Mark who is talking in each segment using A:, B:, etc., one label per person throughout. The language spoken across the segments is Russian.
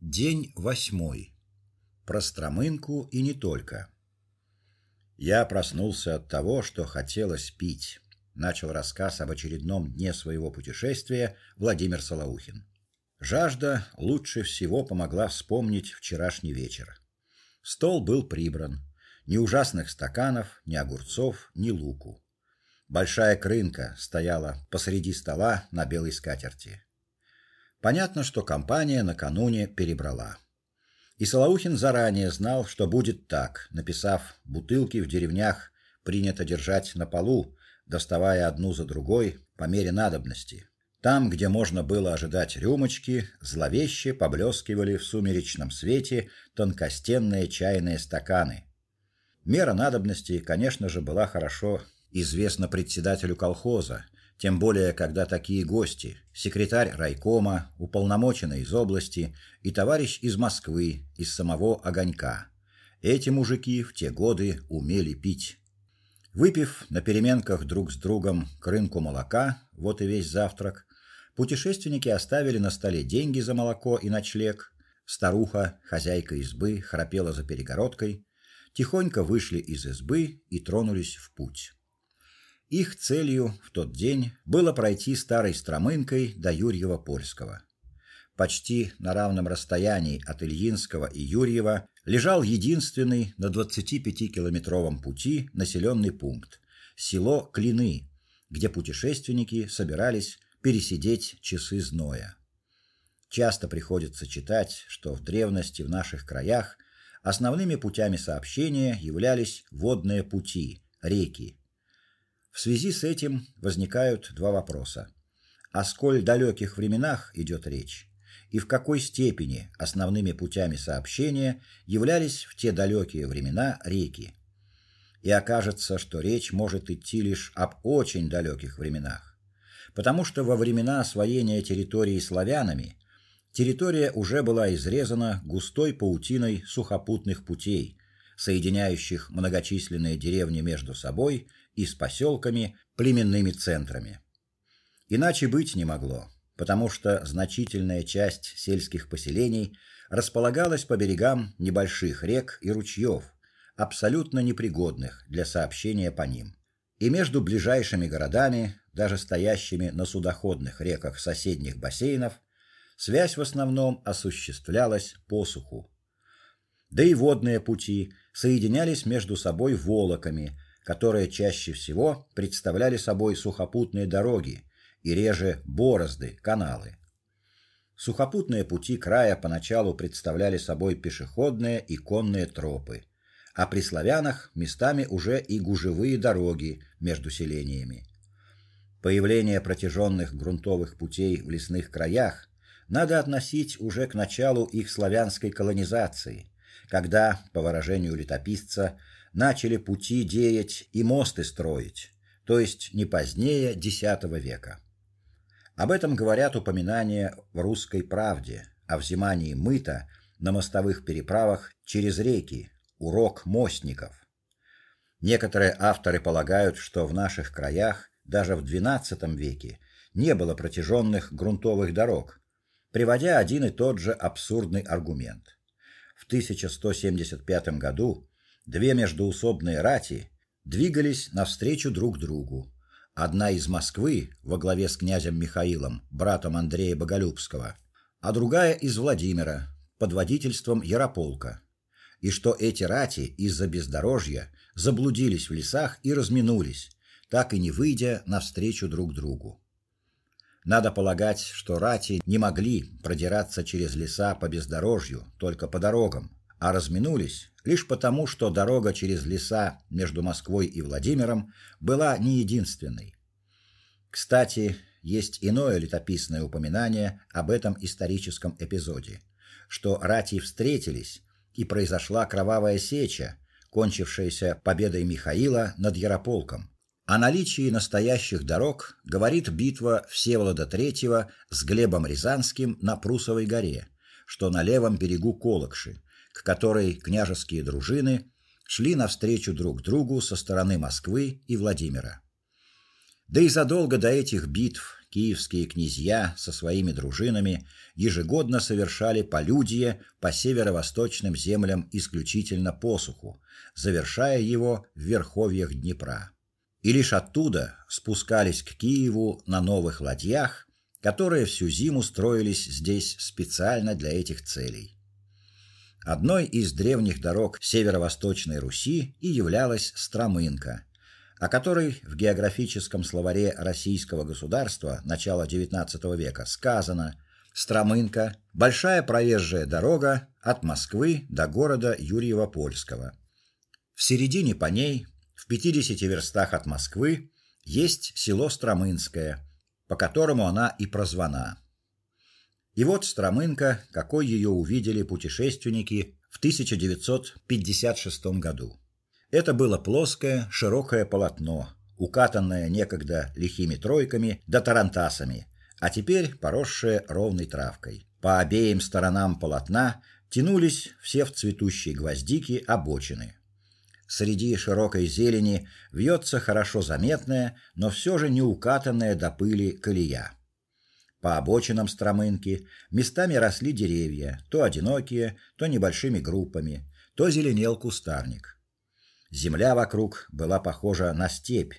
A: День восьмой. Про Стромынку и не только. Я проснулся от того, что хотелось пить. Начал рассказ об очередном дне своего путешествия Владимир Солоухин. Жажда лучше всего помогла вспомнить вчерашний вечер. Стол был прибран. Ни ужасных стаканов, ни огурцов, ни луку. Большая крынка стояла посреди стола на белой скатерти. Понятно, что компания накануне перебрала. И Солоухин заранее знал, что будет так, написав: бутылки в деревнях принято держать на полу, доставая одну за другой по мере надобности. Там, где можно было ожидать рюмочки, зловеще поблескивали в сумеречном свете тонкостенные чайные стаканы. Мера надобности, конечно же, была хорошо известна председателю колхоза, тем более, когда такие гости: секретарь райкома, уполномоченный из области и товарищ из Москвы, из самого огонька. Эти мужики в те годы умели пить. Выпив на переменках друг с другом крынку молока, вот и весь завтрак, путешественники оставили на столе деньги за молоко и ночлег. Старуха, хозяйка избы, храпела за перегородкой, тихонько вышли из избы и тронулись в путь. Их целью в тот день было пройти старой Стромынкой до Юрьева-Польского. Почти на равном расстоянии от Ильинского и Юрьева лежал единственный на 25-километровом пути населенный пункт село Клины, где путешественники собирались пересидеть часы зноя. Часто приходится читать, что в древности в наших краях основными путями сообщения являлись водные пути, реки, в связи с этим возникают два вопроса: о сколь далеких временах идет речь, и в какой степени основными путями сообщения являлись в те далекие времена реки. И окажется, что речь может идти лишь об очень далеких временах, потому что во времена освоения территории славянами территория уже была изрезана густой паутиной сухопутных путей, соединяющих многочисленные деревни между собой и с поселками, племенными центрами. Иначе быть не могло, потому что значительная часть сельских поселений располагалась по берегам небольших рек и ручьев, абсолютно непригодных для сообщения по ним. И между ближайшими городами, даже стоящими на судоходных реках соседних бассейнов, связь в основном осуществлялась по суху. Да и водные пути соединялись между собой волоками, которые чаще всего представляли собой сухопутные дороги и реже борозды, каналы. Сухопутные пути края поначалу представляли собой пешеходные и конные тропы, а при славянах местами уже и гужевые дороги между селениями. Появление протяженных грунтовых путей в лесных краях надо относить уже к началу их славянской колонизации, когда, по выражению летописца, начали пути деять и мосты строить, то есть не позднее X века. Об этом говорят упоминания в Русской правде о взимании мыта на мостовых переправах через реки, урок мостников. Некоторые авторы полагают, что в наших краях даже в XII веке не было протяженных грунтовых дорог, приводя один и тот же абсурдный аргумент. В 1175 году Две междоусобные рати двигались навстречу друг другу. Одна из Москвы во главе с князем Михаилом, братом Андрея Боголюбского, а другая из Владимира под водительством Ярополка. И что эти рати из-за бездорожья заблудились в лесах и разминулись, так и не выйдя навстречу друг другу. Надо полагать, что рати не могли продираться через леса по бездорожью, только по дорогам, а разминулись лишь потому, что дорога через леса между Москвой и Владимиром была не единственной. Кстати, есть иное летописное упоминание об этом историческом эпизоде, что рати встретились и произошла кровавая сеча, кончившаяся победой Михаила над Ярополком. О наличии настоящих дорог говорит битва Всеволода III с Глебом Рязанским на Прусовой горе, что на левом берегу Колокши, которой княжеские дружины шли навстречу друг другу со стороны Москвы и Владимира. Да и задолго до этих битв киевские князья со своими дружинами ежегодно совершали полюдие по северо-восточным землям исключительно посуху, завершая его в верховьях Днепра. И лишь оттуда спускались к Киеву на новых ладьях, которые всю зиму строились здесь специально для этих целей. Одной из древних дорог северо-восточной Руси и являлась Стромынка, о которой в географическом словаре российского государства начала XIX века сказано: Стромынка большая проезжая дорога от Москвы до города Юрьево-Польского. В середине по ней, в 50 верстах от Москвы, есть село Стромынское, по которому она и прозвана. И вот Стромынка, какой ее увидели путешественники в 1956 году. Это было плоское, широкое полотно, укатанное некогда лихими тройками да тарантасами, а теперь поросшее ровной травкой. По обеим сторонам полотна тянулись все в цветущие гвоздики обочины. Среди широкой зелени вьется хорошо заметная, но все же не укатанная до пыли колея. По обочинам Стромынки местами росли деревья, то одинокие, то небольшими группами, то зеленел кустарник. Земля вокруг была похожа на степь.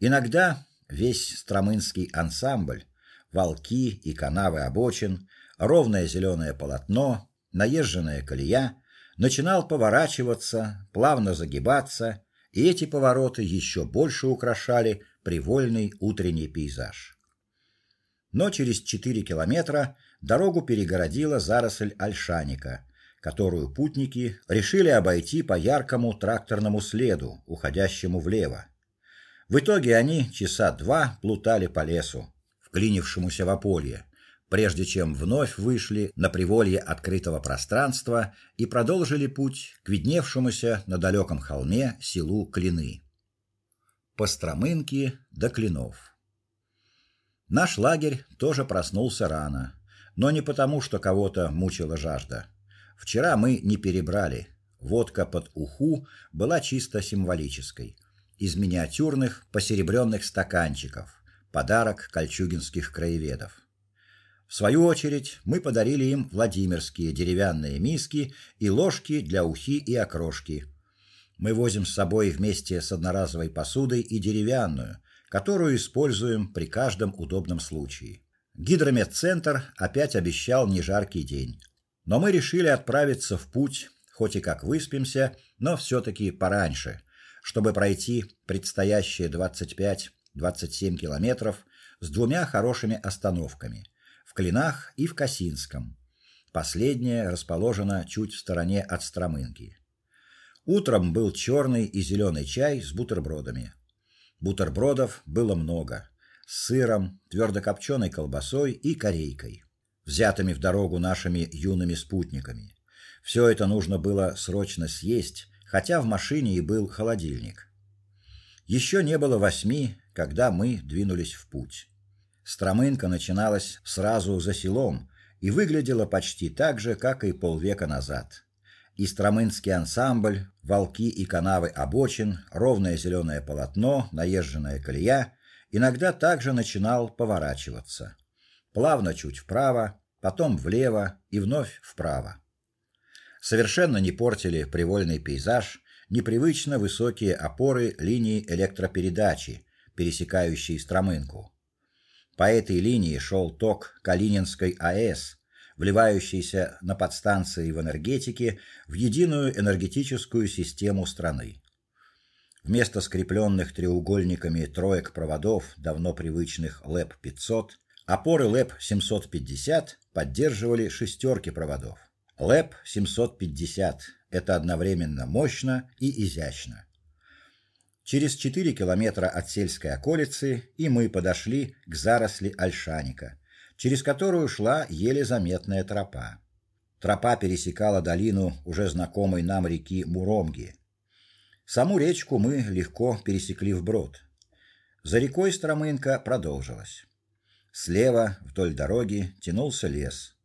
A: Иногда весь Стромынский ансамбль, волки и канавы обочин, ровное зеленое полотно, наезженная колея начинал поворачиваться, плавно загибаться, и эти повороты еще больше украшали привольный утренний пейзаж но через 4 километра дорогу перегородила заросль ольшаника, которую путники решили обойти по яркому тракторному следу, уходящему влево. В итоге они часа два плутали по лесу, вклинившемуся в ополье, прежде чем вновь вышли на приволье открытого пространства и продолжили путь к видневшемуся на далеком холме селу Клины. По Стромынке до Клинов. Наш лагерь тоже проснулся рано, но не потому, что кого-то мучила жажда. Вчера мы не перебрали. Водка под уху была чисто символической, из миниатюрных посеребренных стаканчиков, подарок кольчугинских краеведов. В свою очередь, мы подарили им владимирские деревянные миски и ложки для ухи и окрошки. Мы возим с собой вместе с одноразовой посудой и деревянную, которую используем при каждом удобном случае. Гидрометцентр опять обещал не жаркий день. Но мы решили отправиться в путь, хоть и как выспимся, но все таки пораньше, чтобы пройти предстоящие 25-27 километров с двумя хорошими остановками в Клинах и в Касинском. Последняя расположена чуть в стороне от Стромынки. Утром был черный и зеленый чай с бутербродами. Бутербродов было много: с сыром, твердокопченой колбасой и корейкой, взятыми в дорогу нашими юными спутниками. Все это нужно было срочно съесть, хотя в машине и был холодильник. Еще не было восьми, когда мы двинулись в путь. Стромынка начиналась сразу за селом и выглядела почти так же, как и полвека назад и стромынский ансамбль, волки и канавы обочин, ровное зеленое полотно, наезженная колея, иногда также начинал поворачиваться. Плавно чуть вправо, потом влево и вновь вправо. Совершенно не портили привольный пейзаж непривычно высокие опоры линии электропередачи, пересекающие Стромынку. По этой линии шел ток Калининской АЭС, вливающийся на подстанции в энергетике в единую энергетическую систему страны. Вместо скрепленных треугольниками троек проводов, давно привычных ЛЭП-500, опоры ЛЭП-750 поддерживали шестерки проводов. ЛЭП-750 это одновременно мощно и изящно. Через 4 километра от сельской околицы и мы подошли к заросли ольшаника, через которую шла еле заметная тропа. Тропа пересекала долину уже знакомой нам реки Муромги. Саму речку мы легко пересекли вброд. За рекой Стромынка продолжилась. Слева вдоль дороги тянулся лес.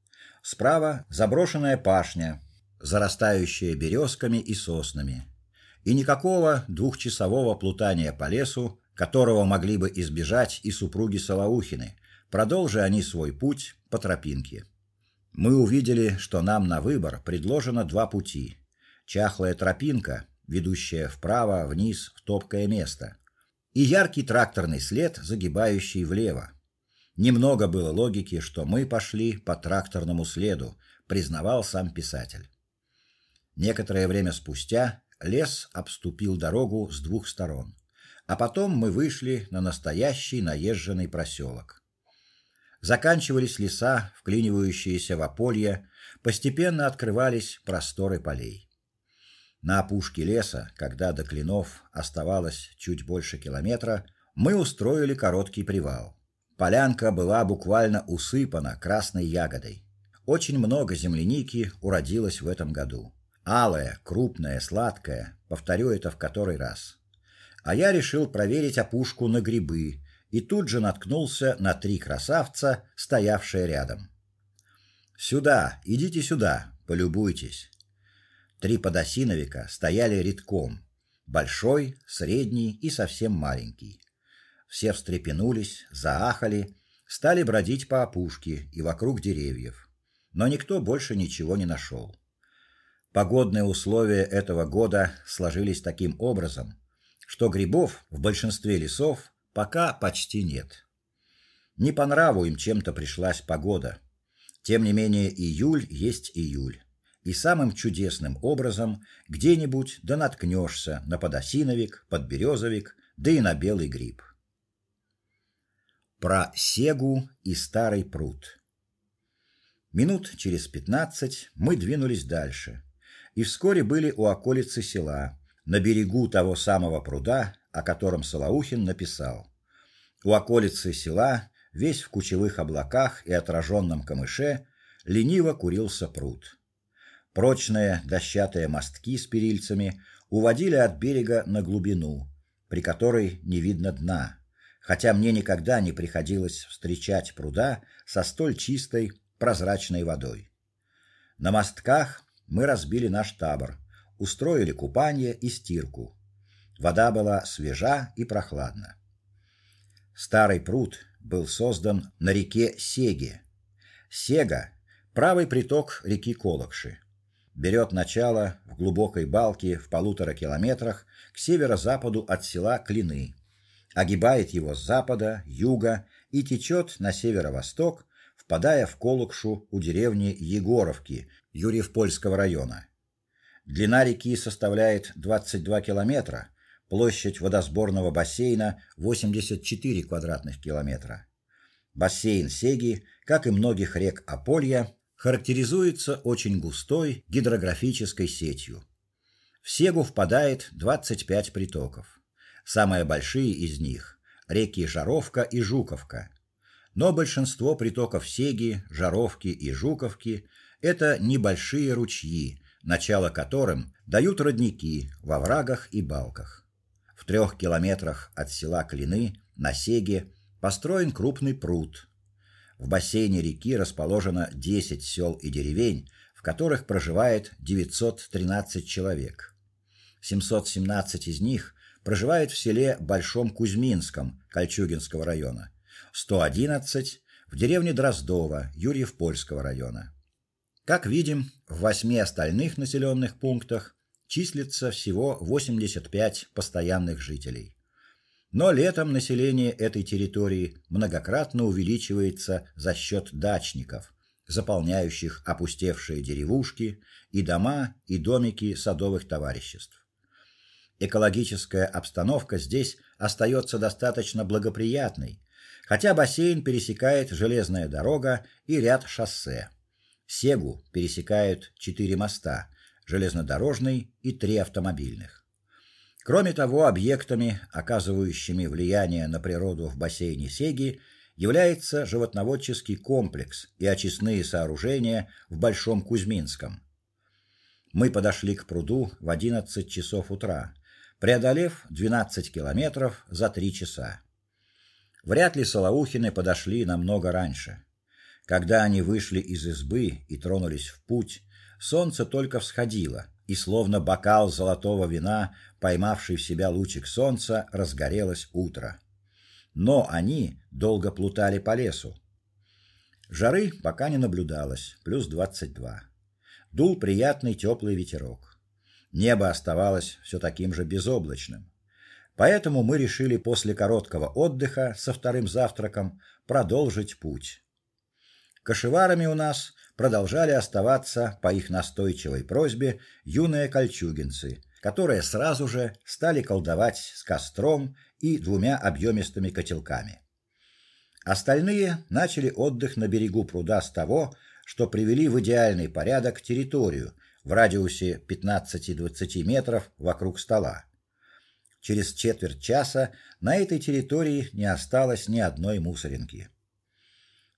A: Справа заброшенная пашня, зарастающая березками и соснами. И никакого двухчасового плутания по лесу которого могли бы избежать и супруги Солоухины, продолжи они свой путь по тропинке. Мы увидели, что нам на выбор предложено два пути: чахлая тропинка, ведущая вправо, вниз в топкое место, и яркий тракторный след, загибающий влево. Немного было логики, что мы пошли по тракторному следу, признавал сам писатель. Некоторое время спустя лес обступил дорогу с двух сторон, а потом мы вышли на настоящий наезженный проселок. Заканчивались леса, вклинивающиеся в ополье, постепенно открывались просторы полей. На опушке леса, когда до Клинов оставалось чуть больше километра, мы устроили короткий привал. Полянка была буквально усыпана красной ягодой. Очень много земляники уродилось в этом году. Алая, крупная, сладкая, повторю это в который раз. А я решил проверить опушку на грибы и тут же наткнулся на три красавца, стоявшие рядом. Сюда, идите сюда, полюбуйтесь. Три подосиновика стояли редком: большой, средний и совсем маленький. Все встрепенулись, заахали, стали бродить по опушке и вокруг деревьев. Но никто больше ничего не нашел. Погодные условия этого года сложились таким образом, что грибов в большинстве лесов пока почти нет. Не по нраву им чем-то пришлась погода. Тем не менее, июль есть июль. И самым чудесным образом где-нибудь да наткнешься на подосиновик, подберезовик, да и на белый гриб. Про Сегу и старый пруд. Минут через пятнадцать мы двинулись дальше и вскоре были у околицы села, на берегу того самого пруда, о котором Солоухин написал. У околицы села, весь в кучевых облаках и отраженном камыше, лениво курился пруд. Прочные дощатые мостки с перильцами уводили от берега на глубину, при которой не видно дна. Хотя мне никогда не приходилось встречать пруда со столь чистой, прозрачной водой. На мостках мы разбили наш табор, устроили купание и стирку. Вода была свежа и прохладна. Старый пруд был создан на реке Сеге. Сега правый приток реки Колокши. Берет начало в глубокой балке в полутора километрах к северо-западу от села Клины. Огибает его с запада, юга и течет на северо-восток, впадая в Колокшу у деревни Егоровки Юрьев-Польского района. Длина реки составляет 22 километра, площадь водосборного бассейна 84 квадратных километра. Бассейн Сеги, как и многих рек Аполья, характеризуется очень густой гидрографической сетью. В Сегу впадает 25 притоков. Самые большие из них реки Жаровка и Жуковка. Но большинство притоков Сеги, Жаровки и Жуковки это небольшие ручьи, начало которым дают родники во врагах и балках. Трех километрах от села Клины на Сеге построен крупный пруд. В бассейне реки расположено 10 сел и деревень, в которых проживает 913 человек. 717 из них проживает в селе Большом Кузьминском Кольчугинского района, 111 в деревне Дроздово Юрьев-Польского района. Как видим, в восьми остальных населенных пунктах числится всего 85 постоянных жителей. Но летом население этой территории многократно увеличивается за счет дачников, заполняющих опустевшие деревушки и дома и домики садовых товариществ. Экологическая обстановка здесь остается достаточно благоприятной, хотя бассейн пересекает железная дорога и ряд шоссе. Сегу пересекают четыре моста: железнодорожный и три автомобильных. Кроме того, объектами, оказывающими влияние на природу в бассейне Сеги, является животноводческий комплекс и очистные сооружения в Большом Кузьминском. Мы подошли к пруду в 11 часов утра, преодолев 12 километров за три часа. Вряд ли Солоухины подошли намного раньше. Когда они вышли из избы и тронулись в путь, солнце только всходило, и словно бокал золотого вина, поймавший в себя лучик солнца, разгорелось утро. Но они долго плутали по лесу. Жары пока не наблюдалось, плюс двадцать два. Дул приятный теплый ветерок. Небо оставалось все таким же безоблачным. Поэтому мы решили после короткого отдыха со вторым завтраком продолжить путь. Кошеварами у нас продолжали оставаться по их настойчивой просьбе юные кольчугинцы, которые сразу же стали колдовать с костром и двумя объемистыми котелками. Остальные начали отдых на берегу пруда с того, что привели в идеальный порядок территорию в радиусе 15-20 метров вокруг стола. Через четверть часа на этой территории не осталось ни одной мусоринки.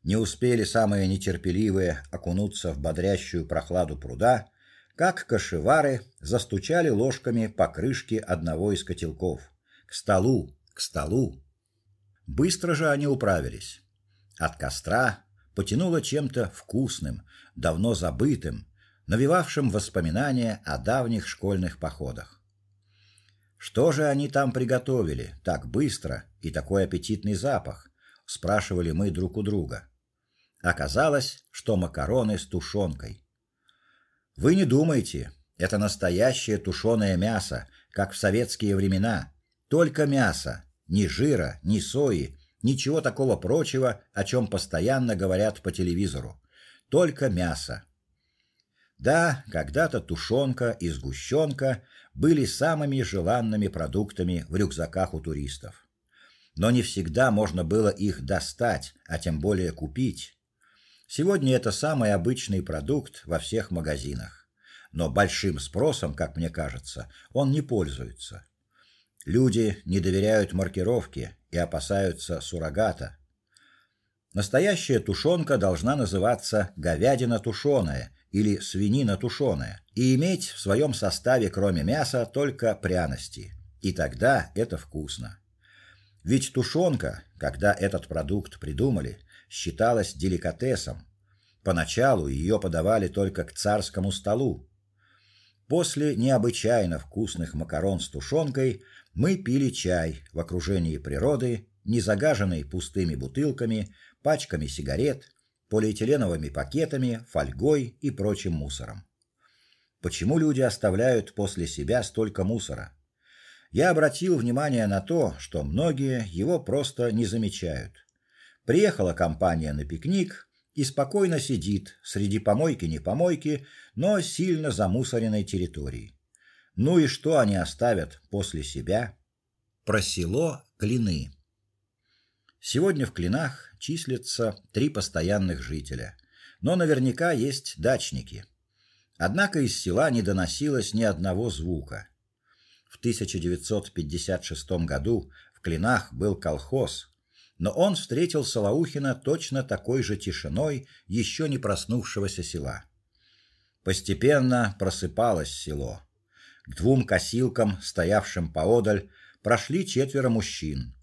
A: Не успели самые нетерпеливые окунуться в бодрящую прохладу пруда, как кошевары застучали ложками по крышке одного из котелков. К столу, к столу. Быстро же они управились. От костра потянуло чем-то вкусным, давно забытым, навевавшим воспоминания о давних школьных походах. Что же они там приготовили так быстро и такой аппетитный запах? спрашивали мы друг у друга. Оказалось, что макароны с тушенкой. Вы не думайте, это настоящее тушеное мясо, как в советские времена, только мясо, ни жира, ни сои, ничего такого прочего, о чем постоянно говорят по телевизору. Только мясо. Да, когда-то тушенка и сгущенка были самыми желанными продуктами в рюкзаках у туристов. Но не всегда можно было их достать, а тем более купить. Сегодня это самый обычный продукт во всех магазинах. Но большим спросом, как мне кажется, он не пользуется. Люди не доверяют маркировке и опасаются суррогата. Настоящая тушенка должна называться говядина тушеная или свинина тушеная и иметь в своем составе кроме мяса только пряности. И тогда это вкусно. Ведь тушенка, когда этот продукт придумали, считалась деликатесом. Поначалу ее подавали только к царскому столу. После необычайно вкусных макарон с тушенкой мы пили чай в окружении природы, не загаженной пустыми бутылками, пачками сигарет, полиэтиленовыми пакетами, фольгой и прочим мусором. Почему люди оставляют после себя столько мусора? Я обратил внимание на то, что многие его просто не замечают. Приехала компания на пикник и спокойно сидит среди помойки не помойки, но сильно замусоренной территории. Ну и что они оставят после себя? Про село Клины. Сегодня в Клинах числится три постоянных жителя, но наверняка есть дачники. Однако из села не доносилось ни одного звука. В 1956 году в Клинах был колхоз, но он встретил Солоухина точно такой же тишиной еще не проснувшегося села. Постепенно просыпалось село. К двум косилкам, стоявшим поодаль, прошли четверо мужчин.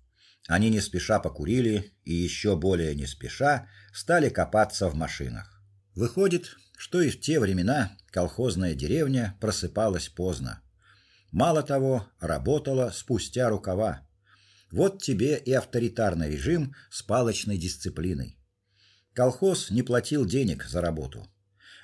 A: Они не спеша покурили и еще более не спеша стали копаться в машинах. Выходит, что и в те времена колхозная деревня просыпалась поздно. Мало того, работала спустя рукава. Вот тебе и авторитарный режим с палочной дисциплиной. Колхоз не платил денег за работу.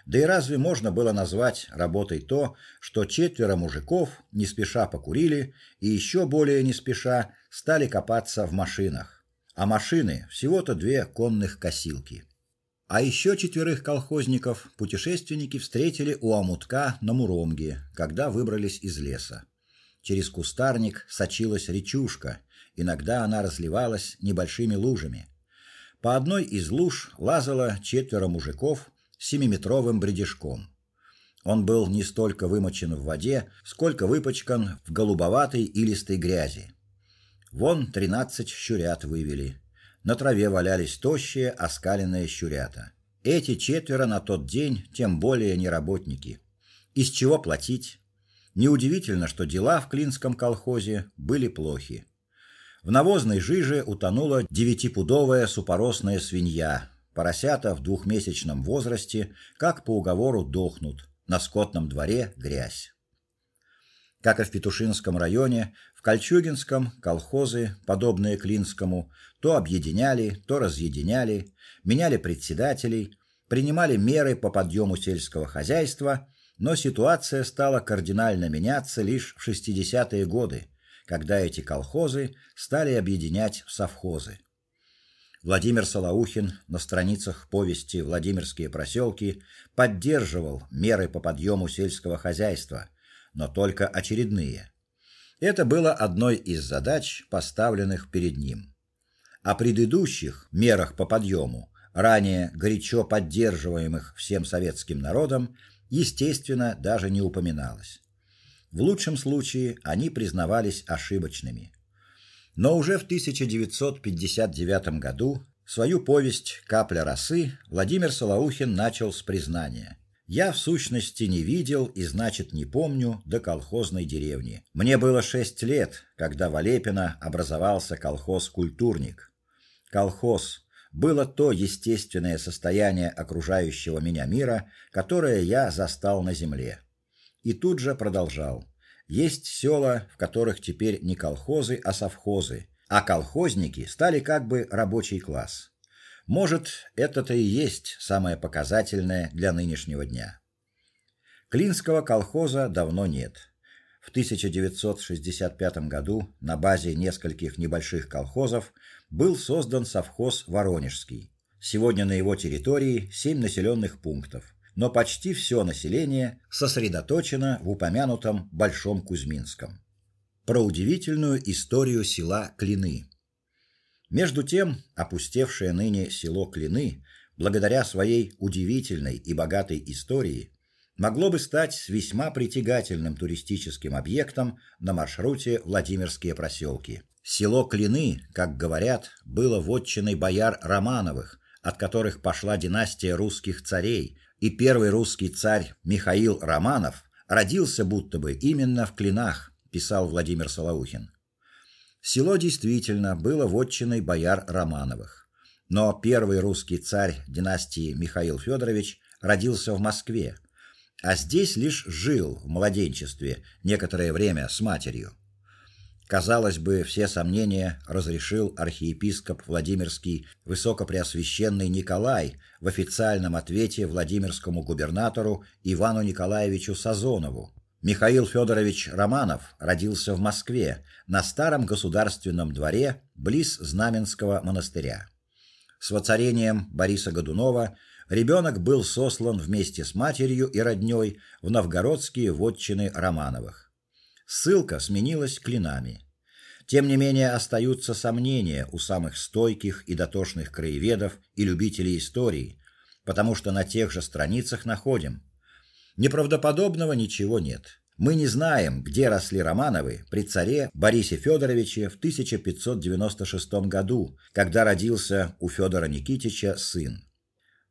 A: Да и разве можно было назвать работой то, что четверо мужиков не спеша покурили и еще более не спеша стали копаться в машинах? А машины всего-то две конных косилки. А еще четверых колхозников путешественники встретили у Амутка на Муромге, когда выбрались из леса. Через кустарник сочилась речушка, Иногда она разливалась небольшими лужами. По одной из луж лазало четверо мужиков с семиметровым бредешком. Он был не столько вымочен в воде, сколько выпачкан в голубоватой и грязи. Вон тринадцать щурят вывели. На траве валялись тощие, оскаленные щурята. Эти четверо на тот день тем более не работники. Из чего платить? Неудивительно, что дела в Клинском колхозе были плохи. В навозной жиже утонула девятипудовая супоросная свинья. Поросята в двухмесячном возрасте, как по уговору, дохнут. На скотном дворе грязь. Как и в Петушинском районе, в Кольчугинском колхозы, подобные Клинскому, то объединяли, то разъединяли, меняли председателей, принимали меры по подъему сельского хозяйства, но ситуация стала кардинально меняться лишь в 60-е годы, когда эти колхозы стали объединять в совхозы. Владимир Солоухин на страницах повести Владимирские проселки поддерживал меры по подъему сельского хозяйства, но только очередные. Это было одной из задач, поставленных перед ним. О предыдущих мерах по подъему, ранее горячо поддерживаемых всем советским народом, естественно, даже не упоминалось. В лучшем случае они признавались ошибочными. Но уже в 1959 году свою повесть Капля росы Владимир Солоухин начал с признания: я в сущности не видел и значит не помню до колхозной деревни. Мне было шесть лет, когда в Олепино образовался колхоз Культурник. Колхоз было то естественное состояние окружающего меня мира, которое я застал на земле. И тут же продолжал: есть села, в которых теперь не колхозы, а совхозы, а колхозники стали как бы рабочий класс. Может, это-то и есть самое показательное для нынешнего дня. Клинского колхоза давно нет. В 1965 году на базе нескольких небольших колхозов был создан совхоз Воронежский. Сегодня на его территории семь населенных пунктов но почти все население сосредоточено в упомянутом Большом Кузьминском. Про удивительную историю села Клины. Между тем, опустевшее ныне село Клины, благодаря своей удивительной и богатой истории, могло бы стать весьма притягательным туристическим объектом на маршруте Владимирские проселки. Село Клины, как говорят, было вотчиной бояр Романовых, от которых пошла династия русских царей, и первый русский царь Михаил Романов родился будто бы именно в Клинах, писал Владимир Солоухин. Село действительно было вотчиной бояр Романовых. Но первый русский царь династии Михаил Федорович родился в Москве, а здесь лишь жил в младенчестве некоторое время с матерью. Казалось бы, все сомнения разрешил архиепископ Владимирский высокопреосвященный Николай в официальном ответе Владимирскому губернатору Ивану Николаевичу Сазонову. Михаил Федорович Романов родился в Москве на старом государственном дворе близ Знаменского монастыря. С воцарением Бориса Годунова ребенок был сослан вместе с матерью и роднёй в новгородские вотчины Романовых. Ссылка сменилась клинами. Тем не менее остаются сомнения у самых стойких и дотошных краеведов и любителей истории, потому что на тех же страницах находим неправдоподобного ничего нет. Мы не знаем, где росли Романовы при царе Борисе Федоровиче в 1596 году, когда родился у Федора Никитича сын.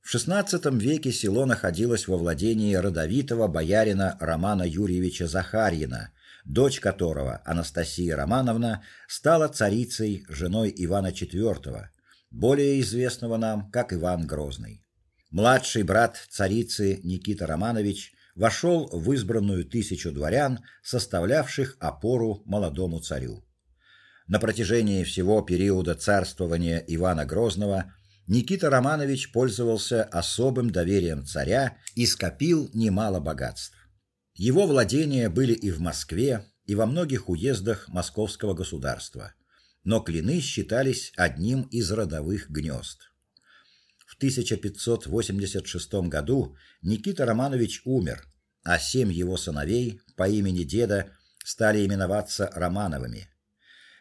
A: В XVI веке село находилось во владении родовитого боярина Романа Юрьевича Захарьина, дочь которого, Анастасия Романовна, стала царицей, женой Ивана IV, более известного нам как Иван Грозный. Младший брат царицы Никита Романович вошел в избранную тысячу дворян, составлявших опору молодому царю. На протяжении всего периода царствования Ивана Грозного Никита Романович пользовался особым доверием царя и скопил немало богатств. Его владения были и в Москве, и во многих уездах московского государства, но клины считались одним из родовых гнезд. В 1586 году Никита Романович умер, а семь его сыновей по имени деда стали именоваться Романовыми.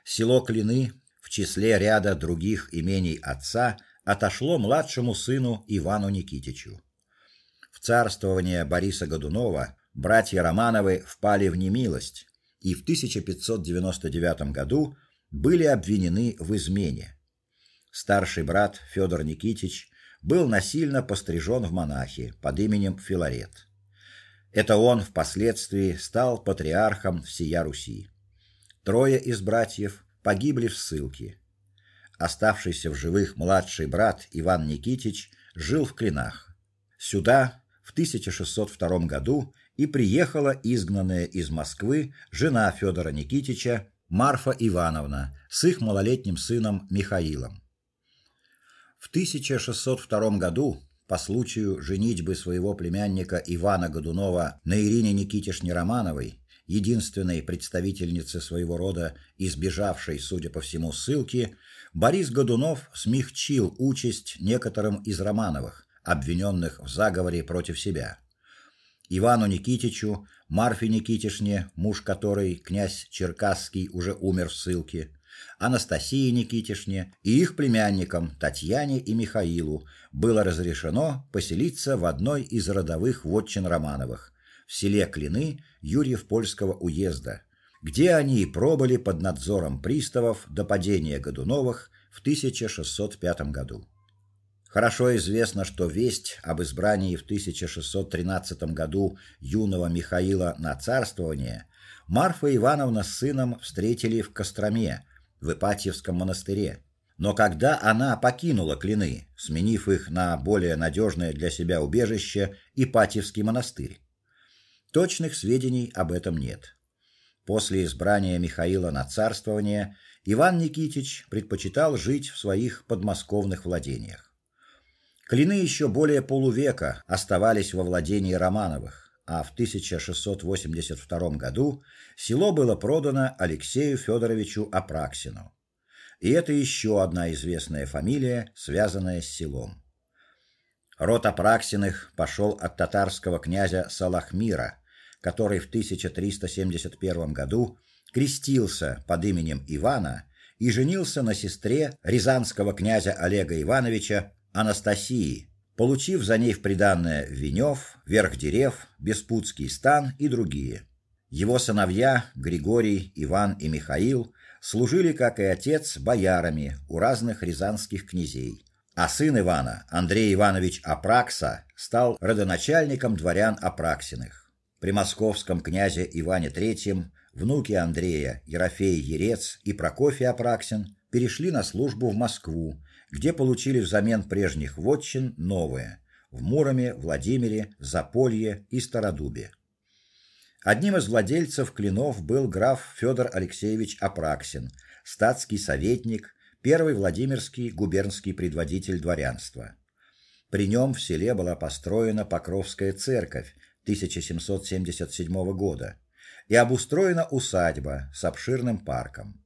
A: Село Клины в числе ряда других имений отца отошло младшему сыну Ивану Никитичу. В царствование Бориса Годунова братья Романовы впали в немилость и в 1599 году были обвинены в измене. Старший брат Федор Никитич был насильно пострижен в монахи под именем Филарет. Это он впоследствии стал патриархом всея Руси. Трое из братьев погибли в ссылке. Оставшийся в живых младший брат Иван Никитич жил в Клинах. Сюда в 1602 году и приехала изгнанная из Москвы жена Федора Никитича Марфа Ивановна с их малолетним сыном Михаилом. В 1602 году по случаю женитьбы своего племянника Ивана Годунова на Ирине Никитишне Романовой, единственной представительнице своего рода, избежавшей, судя по всему, ссылки, Борис Годунов смягчил участь некоторым из Романовых, обвиненных в заговоре против себя. Ивану Никитичу, Марфе Никитишне, муж которой князь Черкасский уже умер в ссылке, Анастасии Никитишне и их племянникам Татьяне и Михаилу было разрешено поселиться в одной из родовых вотчин Романовых в селе Клины Юрьев-Польского уезда, где они и пробыли под надзором приставов до падения Годуновых в 1605 году. Хорошо известно, что весть об избрании в 1613 году юного Михаила на царствование Марфа Ивановна с сыном встретили в Костроме, в Ипатьевском монастыре. Но когда она покинула Клины, сменив их на более надежное для себя убежище Ипатьевский монастырь, точных сведений об этом нет. После избрания Михаила на царствование Иван Никитич предпочитал жить в своих подмосковных владениях. Клины еще более полувека оставались во владении Романовых, а в 1682 году село было продано Алексею Федоровичу Апраксину. И это еще одна известная фамилия, связанная с селом. Род Апраксиных пошел от татарского князя Салахмира, который в 1371 году крестился под именем Ивана и женился на сестре рязанского князя Олега Ивановича Анастасии, получив за ней в приданое Венев, Верхдерев, Беспутский стан и другие. Его сыновья Григорий, Иван и Михаил служили, как и отец, боярами у разных рязанских князей. А сын Ивана, Андрей Иванович Апракса, стал родоначальником дворян Апраксиных. При московском князе Иване III внуки Андрея, Ерофей Ерец и Прокофий Апраксин перешли на службу в Москву, где получили взамен прежних вотчин новые в Муроме, Владимире, Заполье и Стародубе. Одним из владельцев клинов был граф Федор Алексеевич Апраксин, статский советник, первый Владимирский губернский предводитель дворянства. При нем в селе была построена Покровская церковь 1777 года и обустроена усадьба с обширным парком.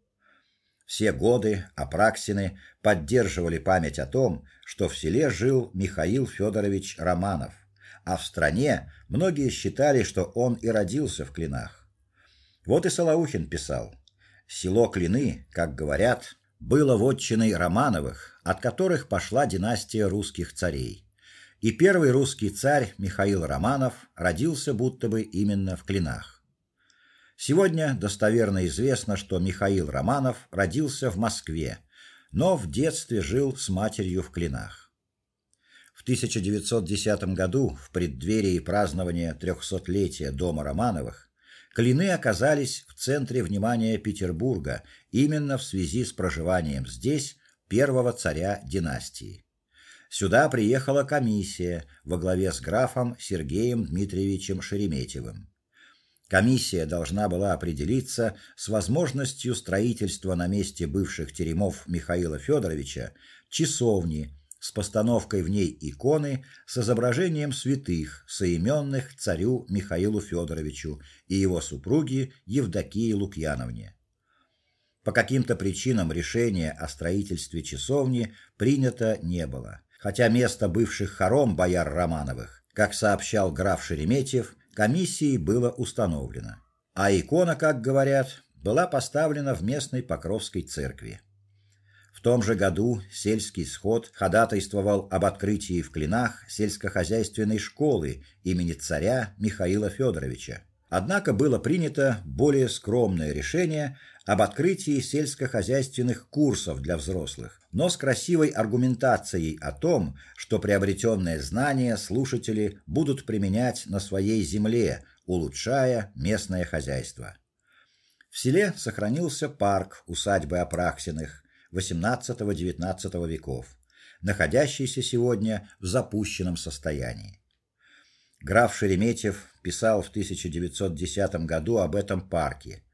A: Все годы Апраксины поддерживали память о том, что в селе жил Михаил Федорович Романов а в стране многие считали, что он и родился в Клинах. Вот и Солоухин писал: село Клины, как говорят, было вотчиной Романовых, от которых пошла династия русских царей. И первый русский царь Михаил Романов родился будто бы именно в Клинах. Сегодня достоверно известно, что Михаил Романов родился в Москве, но в детстве жил с матерью в Клинах. В 1910 году, в преддверии празднования трехсотлетия дома Романовых, Клины оказались в центре внимания Петербурга именно в связи с проживанием здесь первого царя династии. Сюда приехала комиссия во главе с графом Сергеем Дмитриевичем Шереметьевым. Комиссия должна была определиться с возможностью строительства на месте бывших теремов Михаила Федоровича часовни с постановкой в ней иконы с изображением святых, соименных царю Михаилу Федоровичу и его супруге Евдокии Лукьяновне. По каким-то причинам решение о строительстве часовни принято не было, хотя место бывших хором бояр Романовых, как сообщал граф Шереметьев, комиссией было установлено. А икона, как говорят, была поставлена в местной Покровской церкви том же году сельский сход ходатайствовал об открытии в Клинах сельскохозяйственной школы имени царя Михаила Федоровича. Однако было принято более скромное решение об открытии сельскохозяйственных курсов для взрослых, но с красивой аргументацией о том, что приобретенные знания слушатели будут применять на своей земле, улучшая местное хозяйство. В селе сохранился парк усадьбы Апраксиных, XVIII-XIX веков, находящийся сегодня в запущенном состоянии. Граф Шереметьев писал в 1910 году об этом парке.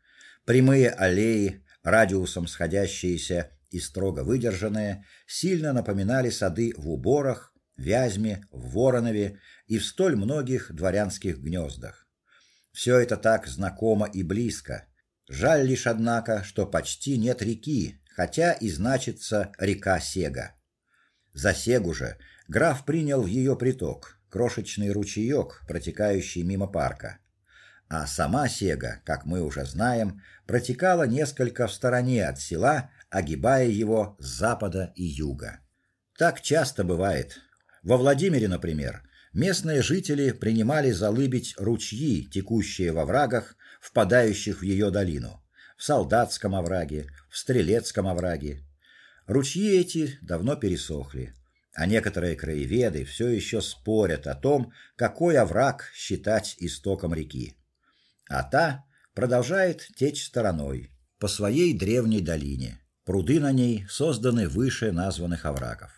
A: Прямые аллеи, радиусом сходящиеся и строго выдержанные, сильно напоминали сады в Уборах, Вязьме, в Воронове и в столь многих дворянских гнездах. Все это так знакомо и близко. Жаль лишь однако, что почти нет реки, хотя и значится река Сега. За Сегу же граф принял в ее приток, крошечный ручеек, протекающий мимо парка. А сама Сега, как мы уже знаем, протекала несколько в стороне от села, огибая его с запада и юга. Так часто бывает. Во Владимире, например, местные жители принимали залыбить ручьи, текущие во врагах, впадающих в ее долину, в Солдатском овраге, в Стрелецком овраге. Ручьи эти давно пересохли, а некоторые краеведы все еще спорят о том, какой овраг считать истоком реки. А та продолжает течь стороной по своей древней долине. Пруды на ней созданы выше названных оврагов.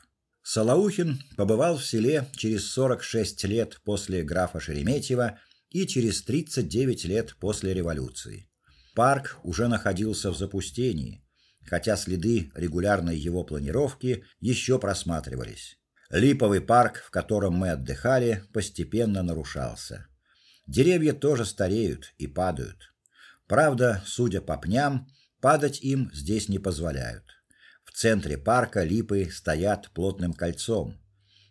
A: Салаухин побывал в селе через 46 лет после графа Шереметьева и через 39 лет после революции. Парк уже находился в запустении, хотя следы регулярной его планировки еще просматривались. Липовый парк, в котором мы отдыхали, постепенно нарушался. Деревья тоже стареют и падают. Правда, судя по пням, падать им здесь не позволяют. В центре парка липы стоят плотным кольцом.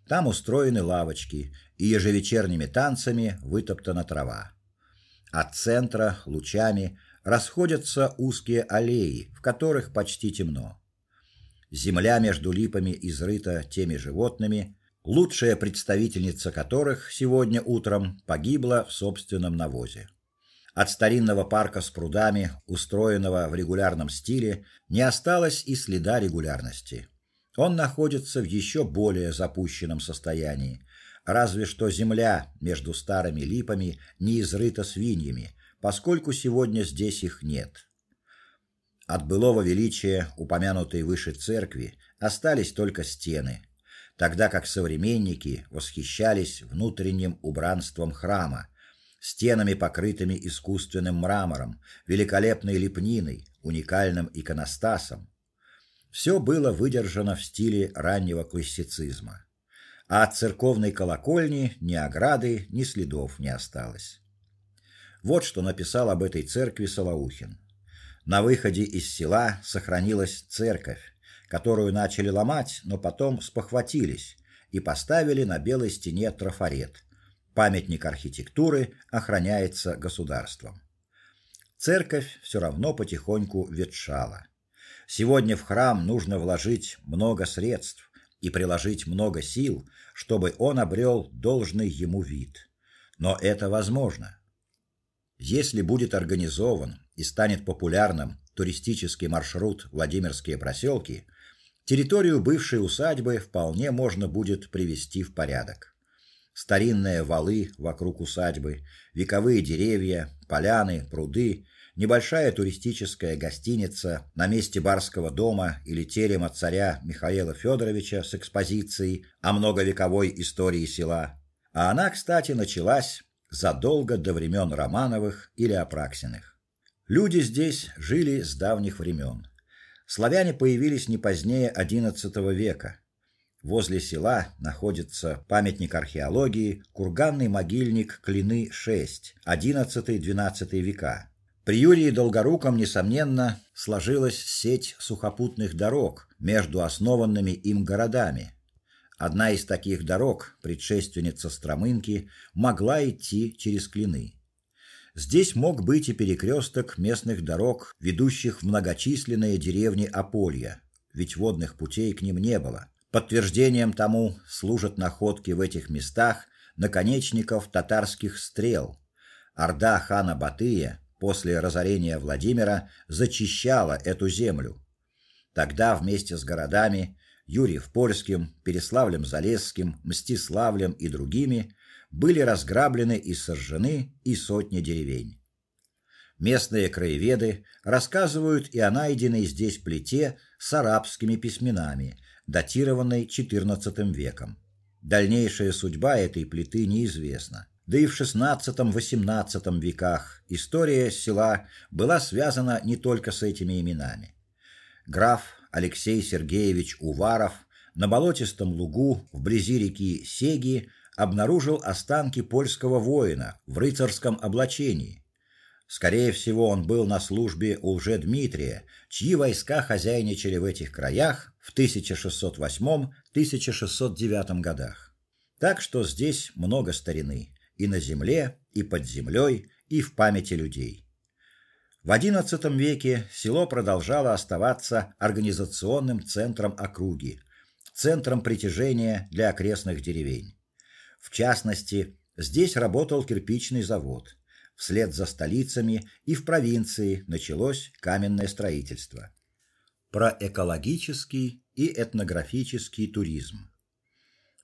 A: Там устроены лавочки, и ежевечерними танцами вытоптана трава. От центра лучами расходятся узкие аллеи, в которых почти темно. Земля между липами изрыта теми животными, лучшая представительница которых сегодня утром погибла в собственном навозе. От старинного парка с прудами, устроенного в регулярном стиле, не осталось и следа регулярности. Он находится в еще более запущенном состоянии, разве что земля между старыми липами не изрыта свиньями, поскольку сегодня здесь их нет. От былого величия упомянутой выше церкви остались только стены, тогда как современники восхищались внутренним убранством храма, стенами, покрытыми искусственным мрамором, великолепной лепниной, уникальным иконостасом. Все было выдержано в стиле раннего классицизма. А от церковной колокольни ни ограды, ни следов не осталось. Вот что написал об этой церкви Солоухин. На выходе из села сохранилась церковь, которую начали ломать, но потом спохватились и поставили на белой стене трафарет, Памятник архитектуры охраняется государством. Церковь все равно потихоньку ветшала. Сегодня в храм нужно вложить много средств и приложить много сил, чтобы он обрел должный ему вид. Но это возможно. Если будет организован и станет популярным туристический маршрут Владимирские проселки, территорию бывшей усадьбы вполне можно будет привести в порядок старинные валы вокруг усадьбы, вековые деревья, поляны, пруды, небольшая туристическая гостиница на месте барского дома или терема царя Михаила Федоровича с экспозицией о многовековой истории села. А она, кстати, началась задолго до времен Романовых или Апраксиных. Люди здесь жили с давних времен. Славяне появились не позднее XI века. Возле села находится памятник археологии, курганный могильник Клины 6, XI-XII века. При Юрии Долгоруком несомненно сложилась сеть сухопутных дорог между основанными им городами. Одна из таких дорог, предшественница Стромынки, могла идти через Клины. Здесь мог быть и перекресток местных дорог, ведущих в многочисленные деревни Аполья, ведь водных путей к ним не было. Подтверждением тому служат находки в этих местах наконечников татарских стрел. Орда хана Батыя после разорения Владимира зачищала эту землю. Тогда вместе с городами Юрьев-Польским, Переславлем-Залесским, Мстиславлем и другими были разграблены и сожжены и сотни деревень. Местные краеведы рассказывают и о найденной здесь плите с арабскими письменами, датированной XIV веком. Дальнейшая судьба этой плиты неизвестна. да и в XVI-XVIII веках история села была связана не только с этими именами. Граф Алексей Сергеевич Уваров на болотистом лугу вблизи реки Сеги обнаружил останки польского воина в рыцарском облачении. Скорее всего, он был на службе у Лжедмитрия, чьи войска хозяйничали в этих краях в 1608-1609 годах. Так что здесь много старины и на земле, и под землей, и в памяти людей. В XI веке село продолжало оставаться организационным центром округи, центром притяжения для окрестных деревень. В частности, здесь работал кирпичный завод. Вслед за столицами и в провинции началось каменное строительство. Про экологический и этнографический туризм.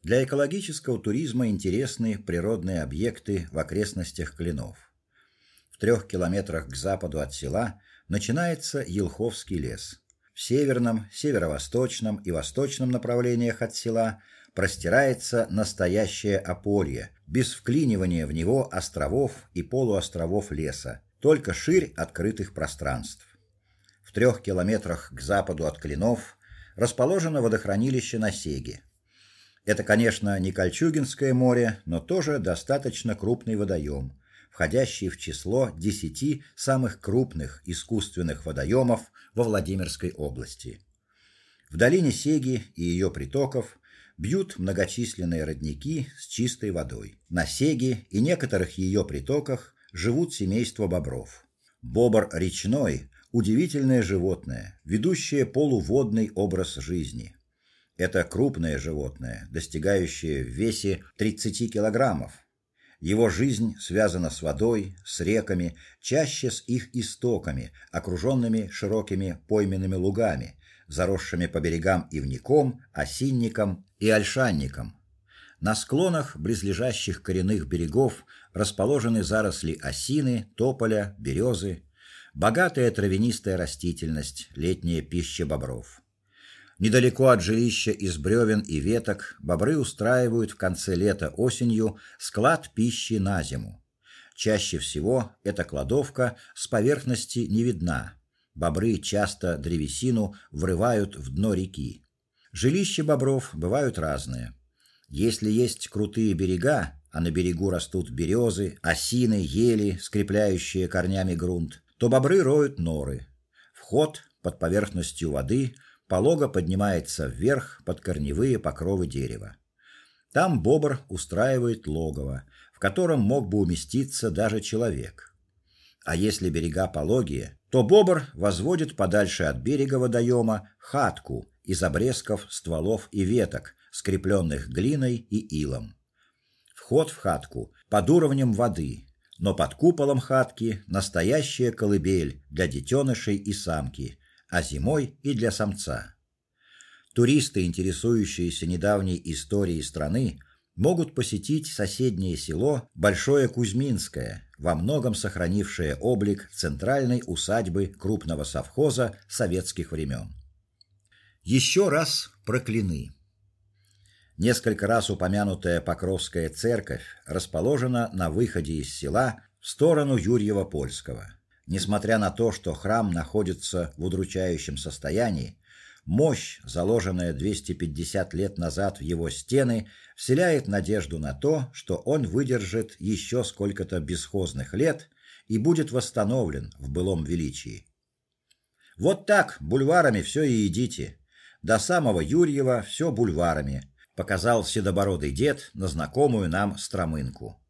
A: Для экологического туризма интересны природные объекты в окрестностях Клинов. В трех километрах к западу от села начинается Елховский лес. В северном, северо-восточном и восточном направлениях от села простирается настоящее ополье, без вклинивания в него островов и полуостровов леса, только ширь открытых пространств. В трех километрах к западу от Клинов расположено водохранилище на Сеге. Это, конечно, не Кольчугинское море, но тоже достаточно крупный водоем, входящий в число десяти самых крупных искусственных водоемов во Владимирской области. В долине Сеги и ее притоков бьют многочисленные родники с чистой водой. На Сеге и некоторых ее притоках живут семейства бобров. Бобр речной удивительное животное, ведущее полуводный образ жизни. Это крупное животное, достигающее в весе 30 килограммов. Его жизнь связана с водой, с реками, чаще с их истоками, окруженными широкими пойменными лугами, заросшими по берегам ивником, осинником и ольшанником. На склонах близлежащих коренных берегов расположены заросли осины, тополя, березы, богатая травянистая растительность, летняя пища бобров. Недалеко от жилища из бревен и веток бобры устраивают в конце лета осенью склад пищи на зиму. Чаще всего эта кладовка с поверхности не видна. Бобры часто древесину врывают в дно реки. Жилища бобров бывают разные. Если есть крутые берега, а на берегу растут березы, осины, ели, скрепляющие корнями грунт, то бобры роют норы. Вход под поверхностью воды полого поднимается вверх под корневые покровы дерева. Там бобр устраивает логово, в котором мог бы уместиться даже человек. А если берега пологие, то бобр возводит подальше от берега водоема хатку из обрезков стволов и веток, скрепленных глиной и илом. Вход в хатку под уровнем воды, но под куполом хатки настоящая колыбель для детенышей и самки, а зимой и для самца. Туристы, интересующиеся недавней историей страны, могут посетить соседнее село Большое Кузьминское, во многом сохранившее облик центральной усадьбы крупного совхоза советских времен. Еще раз про Клины. Несколько раз упомянутая Покровская церковь расположена на выходе из села в сторону Юрьева-Польского. Несмотря на то, что храм находится в удручающем состоянии, мощь, заложенная 250 лет назад в его стены, вселяет надежду на то, что он выдержит еще сколько-то бесхозных лет и будет восстановлен в былом величии. Вот так бульварами все и идите. До самого Юрьева все бульварами, показал седобородый дед на знакомую нам стромынку.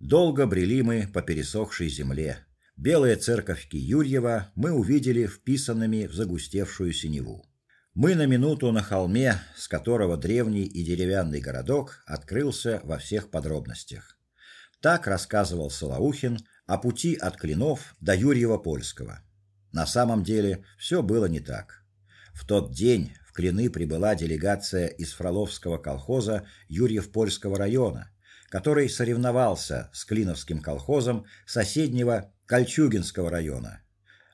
A: Долго брели мы по пересохшей земле. Белые церковки Юрьева мы увидели вписанными в загустевшую синеву. Мы на минуту на холме, с которого древний и деревянный городок открылся во всех подробностях. Так рассказывал Солоухин о пути от Клинов до Юрьева-Польского. На самом деле все было не так. В тот день Клины прибыла делегация из Фроловского колхоза Юрьев-Польского района, который соревновался с Клиновским колхозом соседнего Кольчугинского района.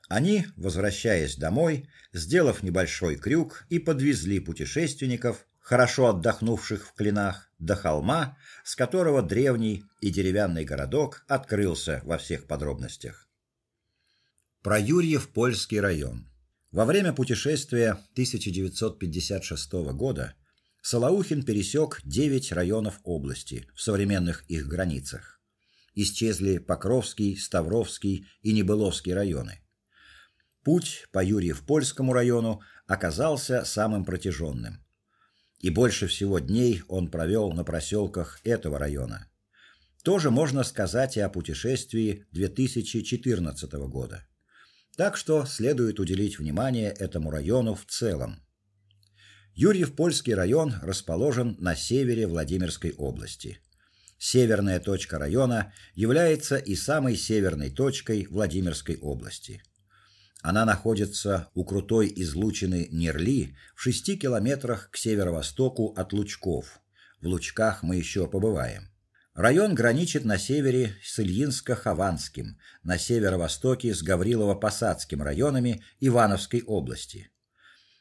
A: Они, возвращаясь домой, сделав небольшой крюк и подвезли путешественников хорошо отдохнувших в клинах, до холма, с которого древний и деревянный городок открылся во всех подробностях. Про Юрьев польский район. Во время путешествия 1956 года Солоухин пересек девять районов области в современных их границах. Исчезли Покровский, Ставровский и Небыловский районы. Путь по Юрьев-Польскому району оказался самым протяженным. И больше всего дней он провел на проселках этого района. Тоже можно сказать и о путешествии 2014 года. Так что следует уделить внимание этому району в целом. Юрьев-Польский район расположен на севере Владимирской области. Северная точка района является и самой северной точкой Владимирской области. Она находится у крутой излучины Нерли в 6 километрах к северо-востоку от Лучков. В Лучках мы еще побываем. Район граничит на севере с Ильинско-Хованским, на северо-востоке с Гаврилово-Посадским районами Ивановской области.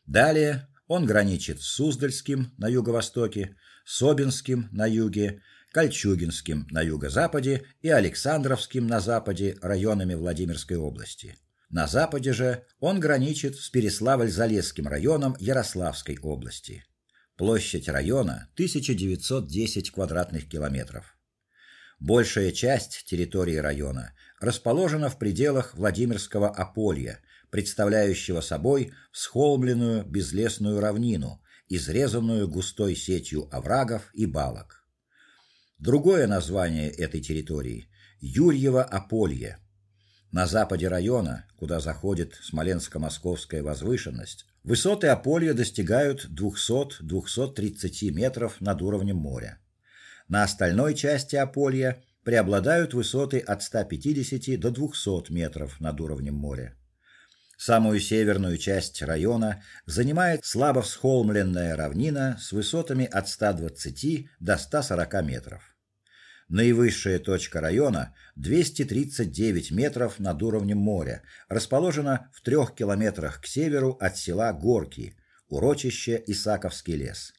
A: Далее он граничит с Суздальским на юго-востоке, Собинским на юге, Кольчугинским на юго-западе и Александровским на западе районами Владимирской области. На западе же он граничит с Переславль-Залесским районом Ярославской области. Площадь района 1910 квадратных километров. Большая часть территории района расположена в пределах Владимирского Аполья, представляющего собой всхолмленную безлесную равнину, изрезанную густой сетью оврагов и балок. Другое название этой территории Юрьево Аполье. На западе района, куда заходит Смоленско-Московская возвышенность, высоты Аполья достигают 200-230 метров над уровнем моря. На остальной части Аполья преобладают высоты от 150 до 200 метров над уровнем моря. Самую северную часть района занимает слабо всхолмленная равнина с высотами от 120 до 140 метров. Наивысшая точка района 239 метров над уровнем моря, расположена в трех километрах к северу от села Горки, урочище Исаковский лес.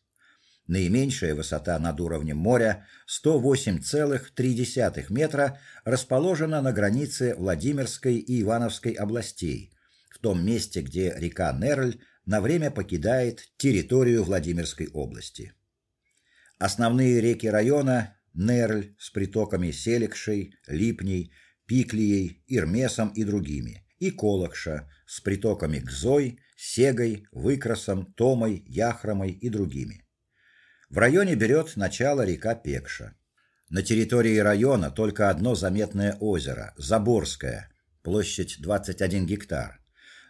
A: Наименьшая высота над уровнем моря 108,3 метра, расположена на границе Владимирской и Ивановской областей в том месте, где река Нерль на время покидает территорию Владимирской области. Основные реки района Нерль с притоками Селекшей, Липней, Пиклией, Ирмесом и другими, и Колокша с притоками Гзой, Сегой, Выкрасом, Томой, Яхромой и другими. В районе берет начало река Пекша. На территории района только одно заметное озеро Заборское, площадь 21 гектар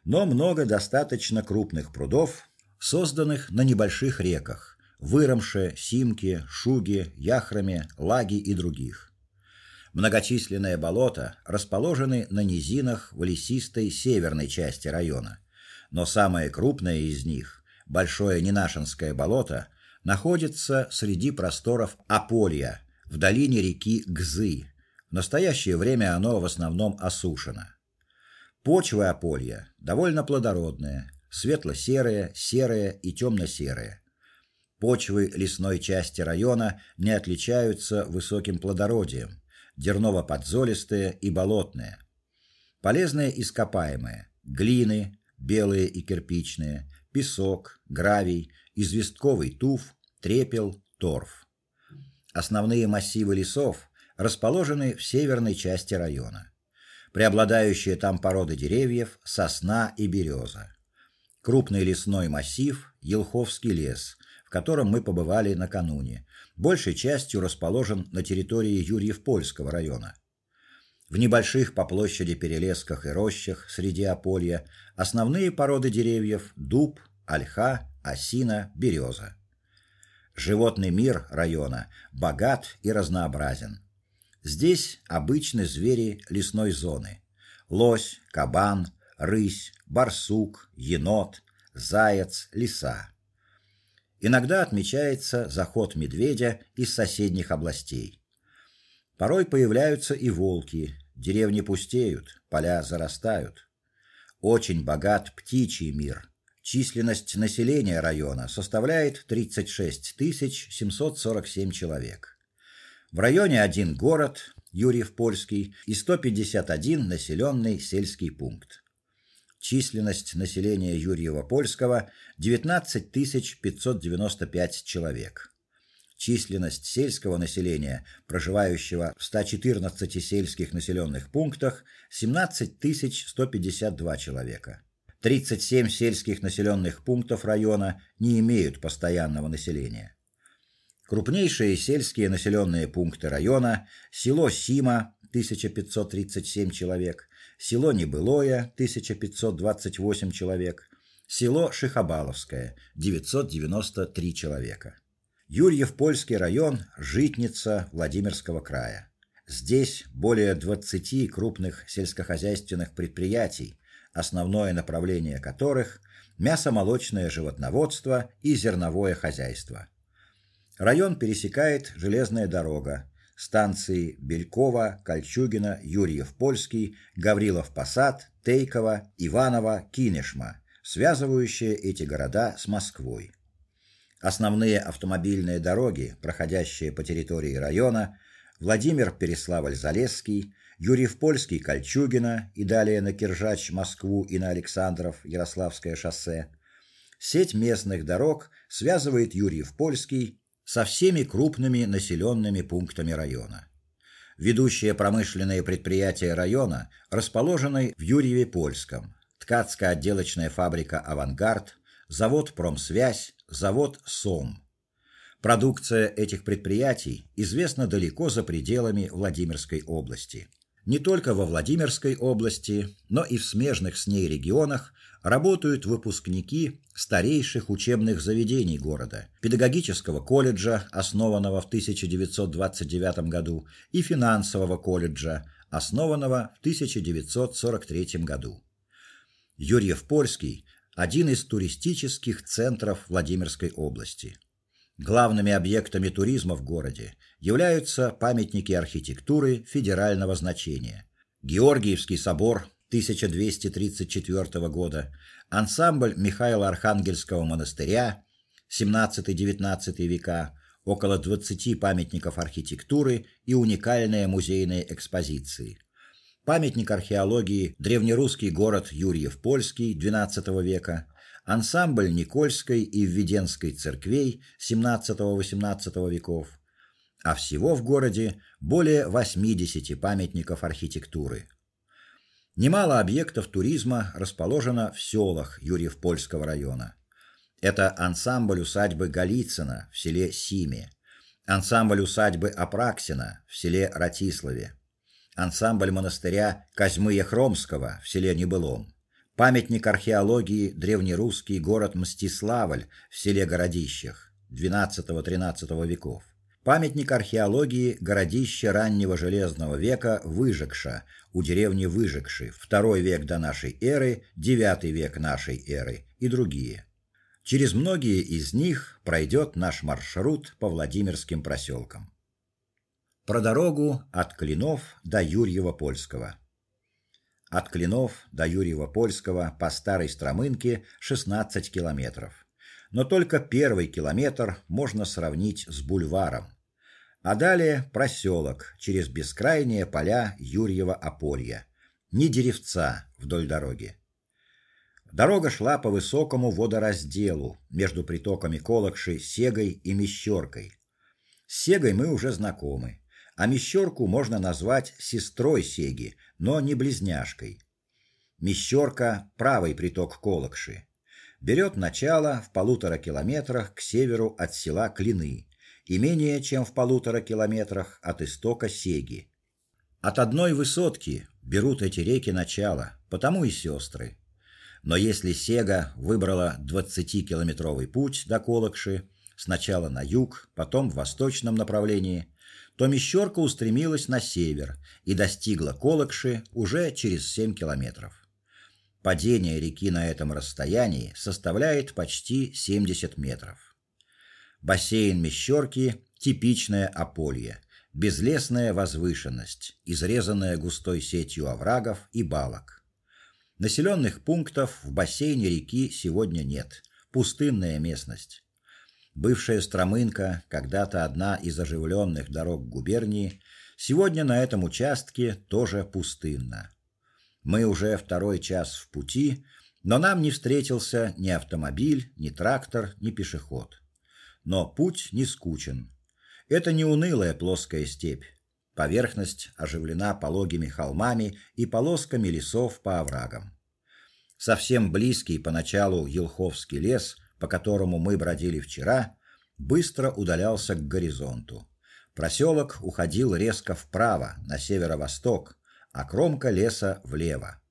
A: но много достаточно крупных прудов, созданных на небольших реках: Выромше, Симке, Шуге, Яхраме, Лаги и других. Многочисленные болота расположены на низинах в лесистой северной части района, но самое крупное из них, большое Ненашинское болото, находится среди просторов Аполья, в долине реки Гзы. В настоящее время оно в основном осушено. Почва Аполья довольно плодородная, светло-серая, серая и темно серая Почвы лесной части района не отличаются высоким плодородием, дерново-подзолистые и болотные. Полезные ископаемые: глины, белые и кирпичные, песок, гравий, известковый туф, трепел, торф. Основные массивы лесов расположены в северной части района. Преобладающие там породы деревьев сосна и береза. Крупный лесной массив Елховский лес, в котором мы побывали накануне, большей частью расположен на территории Юрьев-Польского района. В небольших по площади перелесках и рощах среди ополья основные породы деревьев дуб, ольха, осина, береза. Животный мир района богат и разнообразен. Здесь обычны звери лесной зоны: лось, кабан, рысь, барсук, енот, заяц, лиса. Иногда отмечается заход медведя из соседних областей. Порой появляются и волки. Деревни пустеют, поля зарастают. Очень богат птичий мир. Численность населения района составляет 36 747 человек. В районе один город Юрьев-Польский и 151 населенный сельский пункт. Численность населения Юрьева-Польского 19 595 человек. Численность сельского населения, проживающего в 114 сельских населенных пунктах 17 152 человека. 37 сельских населенных пунктов района не имеют постоянного населения. Крупнейшие сельские населенные пункты района: село Сима 1537 человек, село Небылое 1528 человек, село Шихабаловское 993 человека. Юрьев-Польский район житница Владимирского края. Здесь более 20 крупных сельскохозяйственных предприятий, основное направление которых мясомолочное животноводство и зерновое хозяйство. Район пересекает железная дорога, станции Белькова, Кольчугино, Юрьев-Польский, Гаврилов-Посад, Тейково, Иваново, Кинешма, связывающие эти города с Москвой. Основные автомобильные дороги, проходящие по территории района, Владимир-Переславль-Залесский, Юрьев-Польский, Кольчугино и далее на Киржач, Москву и на Александров, Ярославское шоссе. Сеть местных дорог связывает Юрьев-Польский со всеми крупными населенными пунктами района. Ведущие промышленные предприятия района расположены в Юрьеве-Польском. Ткацкая отделочная фабрика Авангард, завод Промсвязь, завод Сом. Продукция этих предприятий известна далеко за пределами Владимирской области. Не только во Владимирской области, но и в смежных с ней регионах работают выпускники старейших учебных заведений города: педагогического колледжа, основанного в 1929 году, и финансового колледжа, основанного в 1943 году. Юрьев-Польский один из туристических центров Владимирской области. Главными объектами туризма в городе являются памятники архитектуры федерального значения. Георгиевский собор 1234 года, ансамбль Михаила Архангельского монастыря 17-19 века, около 20 памятников архитектуры и уникальные музейные экспозиции. Памятник археологии древнерусский город Юрьев-Польский XII века, ансамбль Никольской и Введенской церквей XVII-XVIII веков, а всего в городе более 80 памятников архитектуры. Немало объектов туризма расположено в селах Юрьев-Польского района. Это ансамбль усадьбы Голицына в селе Симе, ансамбль усадьбы Апраксина в селе Ратиславе, ансамбль монастыря Козьмы Ехромского в селе Небылом, памятник археологии древнерусский город Мстиславль в селе Городищах XII-XIII веков. Памятник археологии городище раннего железного века Выжекша у деревни Выжекши, второй век до нашей эры, девятый век нашей эры и другие. Через многие из них пройдет наш маршрут по Владимирским проселкам. Про дорогу от Клинов до Юрьева-Польского. От Клинов до Юрьева-Польского по старой Стромынке 16 километров. Но только первый километр можно сравнить с бульваром. А далее проселок через бескрайние поля Юрьева-Ополья. Ни деревца вдоль дороги. Дорога шла по высокому водоразделу между притоками Колокши, Сегой и Мещеркой. С Сегой мы уже знакомы а Мещерку можно назвать сестрой Сеги, но не близняшкой. Мещерка правый приток Колокши. Берет начало в полутора километрах к северу от села Клины и менее чем в полутора километрах от истока Сеги. От одной высотки берут эти реки начало, потому и сестры. Но если Сега выбрала 20-километровый путь до Колокши, сначала на юг, потом в восточном направлении, то Мещерка устремилась на север и достигла Колокши уже через 7 километров. Падение реки на этом расстоянии составляет почти 70 метров. Бассейн Мещерки типичное ополье, безлесная возвышенность, изрезанная густой сетью оврагов и балок. Населенных пунктов в бассейне реки сегодня нет. Пустынная местность. Бывшая Стромынка, когда-то одна из оживленных дорог губернии, сегодня на этом участке тоже пустынна. Мы уже второй час в пути, но нам не встретился ни автомобиль, ни трактор, ни пешеход. Но путь не скучен. Это не унылая плоская степь. Поверхность оживлена пологими холмами и полосками лесов по оврагам. Совсем близкий поначалу Елховский лес, по которому мы бродили вчера, быстро удалялся к горизонту. Проселок уходил резко вправо, на северо-восток, а кромка леса влево.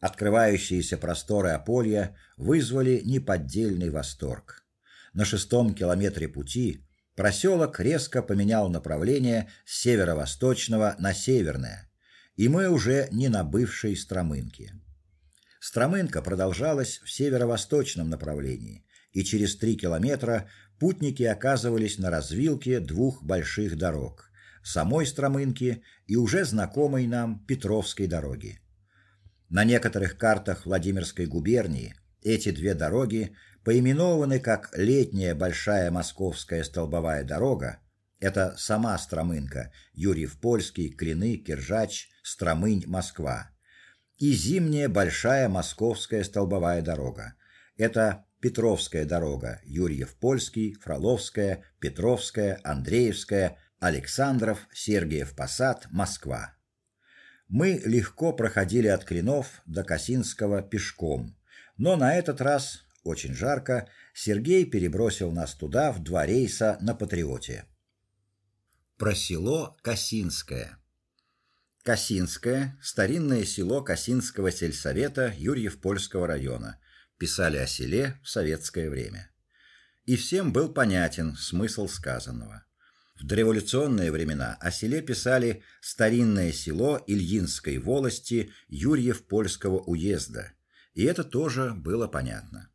A: Открывающиеся просторы Аполья вызвали неподдельный восторг. На шестом километре пути проселок резко поменял направление с северо-восточного на северное, и мы уже не на бывшей Стромынке. Стромынка продолжалась в северо-восточном направлении, и через три километра путники оказывались на развилке двух больших дорог: самой Стромынки и уже знакомой нам Петровской дороги. На некоторых картах Владимирской губернии эти две дороги поименованы как Летняя большая московская столбовая дорога. Это сама Стромынка, Юрьев-Польский, Клины, Киржач, Стромынь, Москва. И Зимняя большая московская столбовая дорога. Это Петровская дорога, Юрьев-Польский, Фроловская, Петровская, Андреевская, Александров, Сергиев Посад, Москва. Мы легко проходили от Клинов до Косинского пешком. Но на этот раз, очень жарко, Сергей перебросил нас туда в два рейса на Патриоте. Про село Косинское. Косинское старинное село Косинского сельсовета Юрьев-Польского района. Писали о селе в советское время. И всем был понятен смысл сказанного. В дореволюционные времена о селе писали старинное село Ильинской волости Юрьев-Польского уезда, и это тоже было понятно.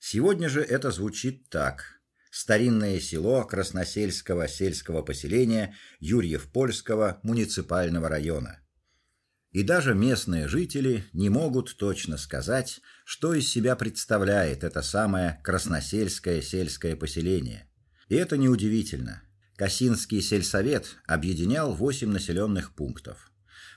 A: Сегодня же это звучит так: старинное село Красносельского сельского поселения Юрьев-Польского муниципального района. И даже местные жители не могут точно сказать, что из себя представляет это самое Красносельское сельское поселение. И это неудивительно. Косинский сельсовет объединял восемь населенных пунктов.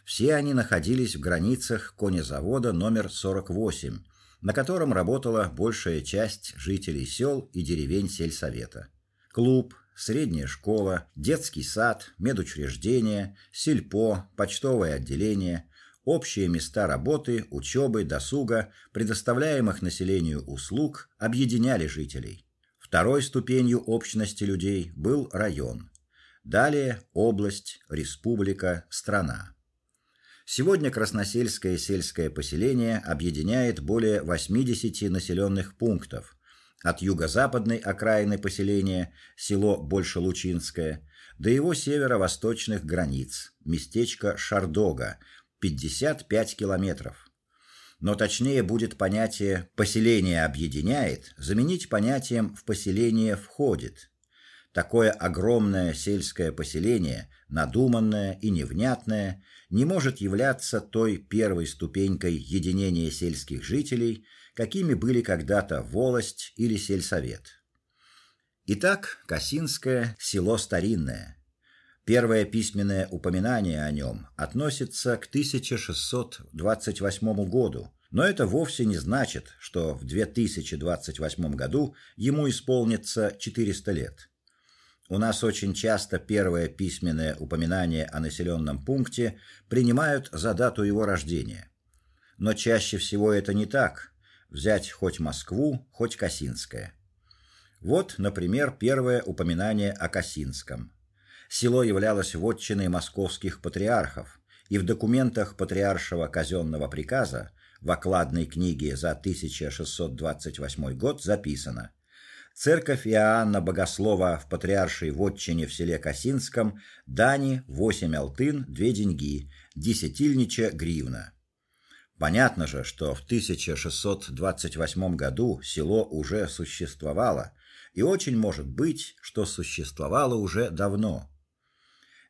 A: Все они находились в границах конезавода номер 48, на котором работала большая часть жителей сел и деревень сельсовета. Клуб, средняя школа, детский сад, медучреждение, сельпо, почтовое отделение, общие места работы, учебы, досуга, предоставляемых населению услуг объединяли жителей. Второй ступенью общности людей был район. Далее область, республика, страна. Сегодня Красносельское сельское поселение объединяет более 80 населенных пунктов. От юго-западной окраины поселения село Большелучинское до его северо-восточных границ местечко Шардога 55 километров но точнее будет понятие поселение объединяет заменить понятием в поселение входит. Такое огромное сельское поселение, надуманное и невнятное, не может являться той первой ступенькой единения сельских жителей, какими были когда-то волость или сельсовет. Итак, Косинское село старинное. Первое письменное упоминание о нем относится к 1628 году, но это вовсе не значит, что в 2028 году ему исполнится 400 лет. У нас очень часто первое письменное упоминание о населенном пункте принимают за дату его рождения. Но чаще всего это не так. Взять хоть Москву, хоть Косинское. Вот, например, первое упоминание о Косинском село являлось вотчиной московских патриархов, и в документах патриаршего казенного приказа в окладной книге за 1628 год записано: Церковь Иоанна Богослова в патриаршей вотчине в селе Косинском дани 8 алтын, 2 деньги, десятильнича гривна. Понятно же, что в 1628 году село уже существовало, и очень может быть, что существовало уже давно.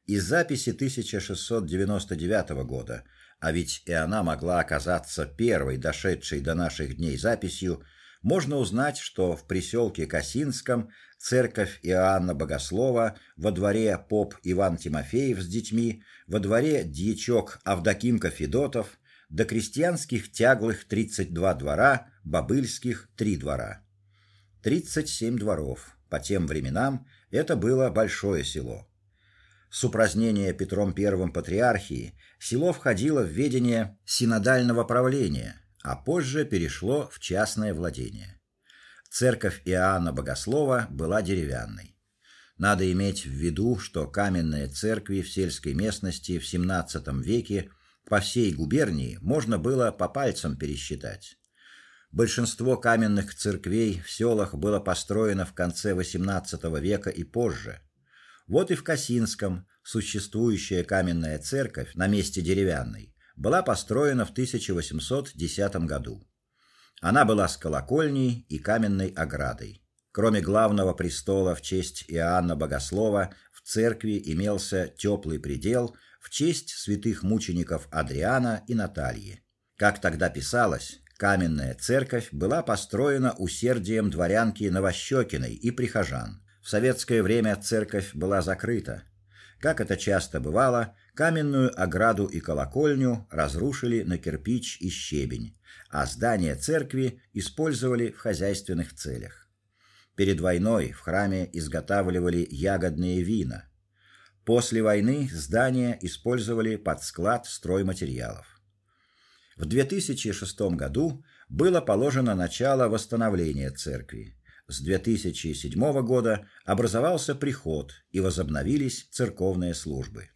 A: Из записи 1699 года, а ведь и она могла оказаться первой дошедшей до наших дней записью, можно узнать, что в приселке Косинском церковь Иоанна Богослова, во дворе поп Иван Тимофеев с детьми, во дворе дьячок Авдокимка Федотов, до крестьянских тяглых 32 двора, бобыльских 3 двора. 37 дворов. По тем временам это было большое село. С упразднения Петром I патриархии село входило в ведение синодального правления, а позже перешло в частное владение. Церковь Иоанна Богослова была деревянной. Надо иметь в виду, что каменные церкви в сельской местности в XVII веке по всей губернии можно было по пальцам пересчитать. Большинство каменных церквей в селах было построено в конце XVIII века и позже. Вот и в Косинском существующая каменная церковь на месте деревянной была построена в 1810 году. Она была с колокольней и каменной оградой. Кроме главного престола в честь Иоанна Богослова, в церкви имелся теплый предел в честь святых мучеников Адриана и Натальи. Как тогда писалось, каменная церковь была построена усердием дворянки Новощёкиной и прихожан. В советское время церковь была закрыта. Как это часто бывало, каменную ограду и колокольню разрушили на кирпич и щебень, а здание церкви использовали в хозяйственных целях. Перед войной в храме изготавливали ягодные вина. После войны здание использовали под склад стройматериалов. В 2006 году было положено начало восстановления церкви. С 2007 года образовался приход и возобновились церковные службы.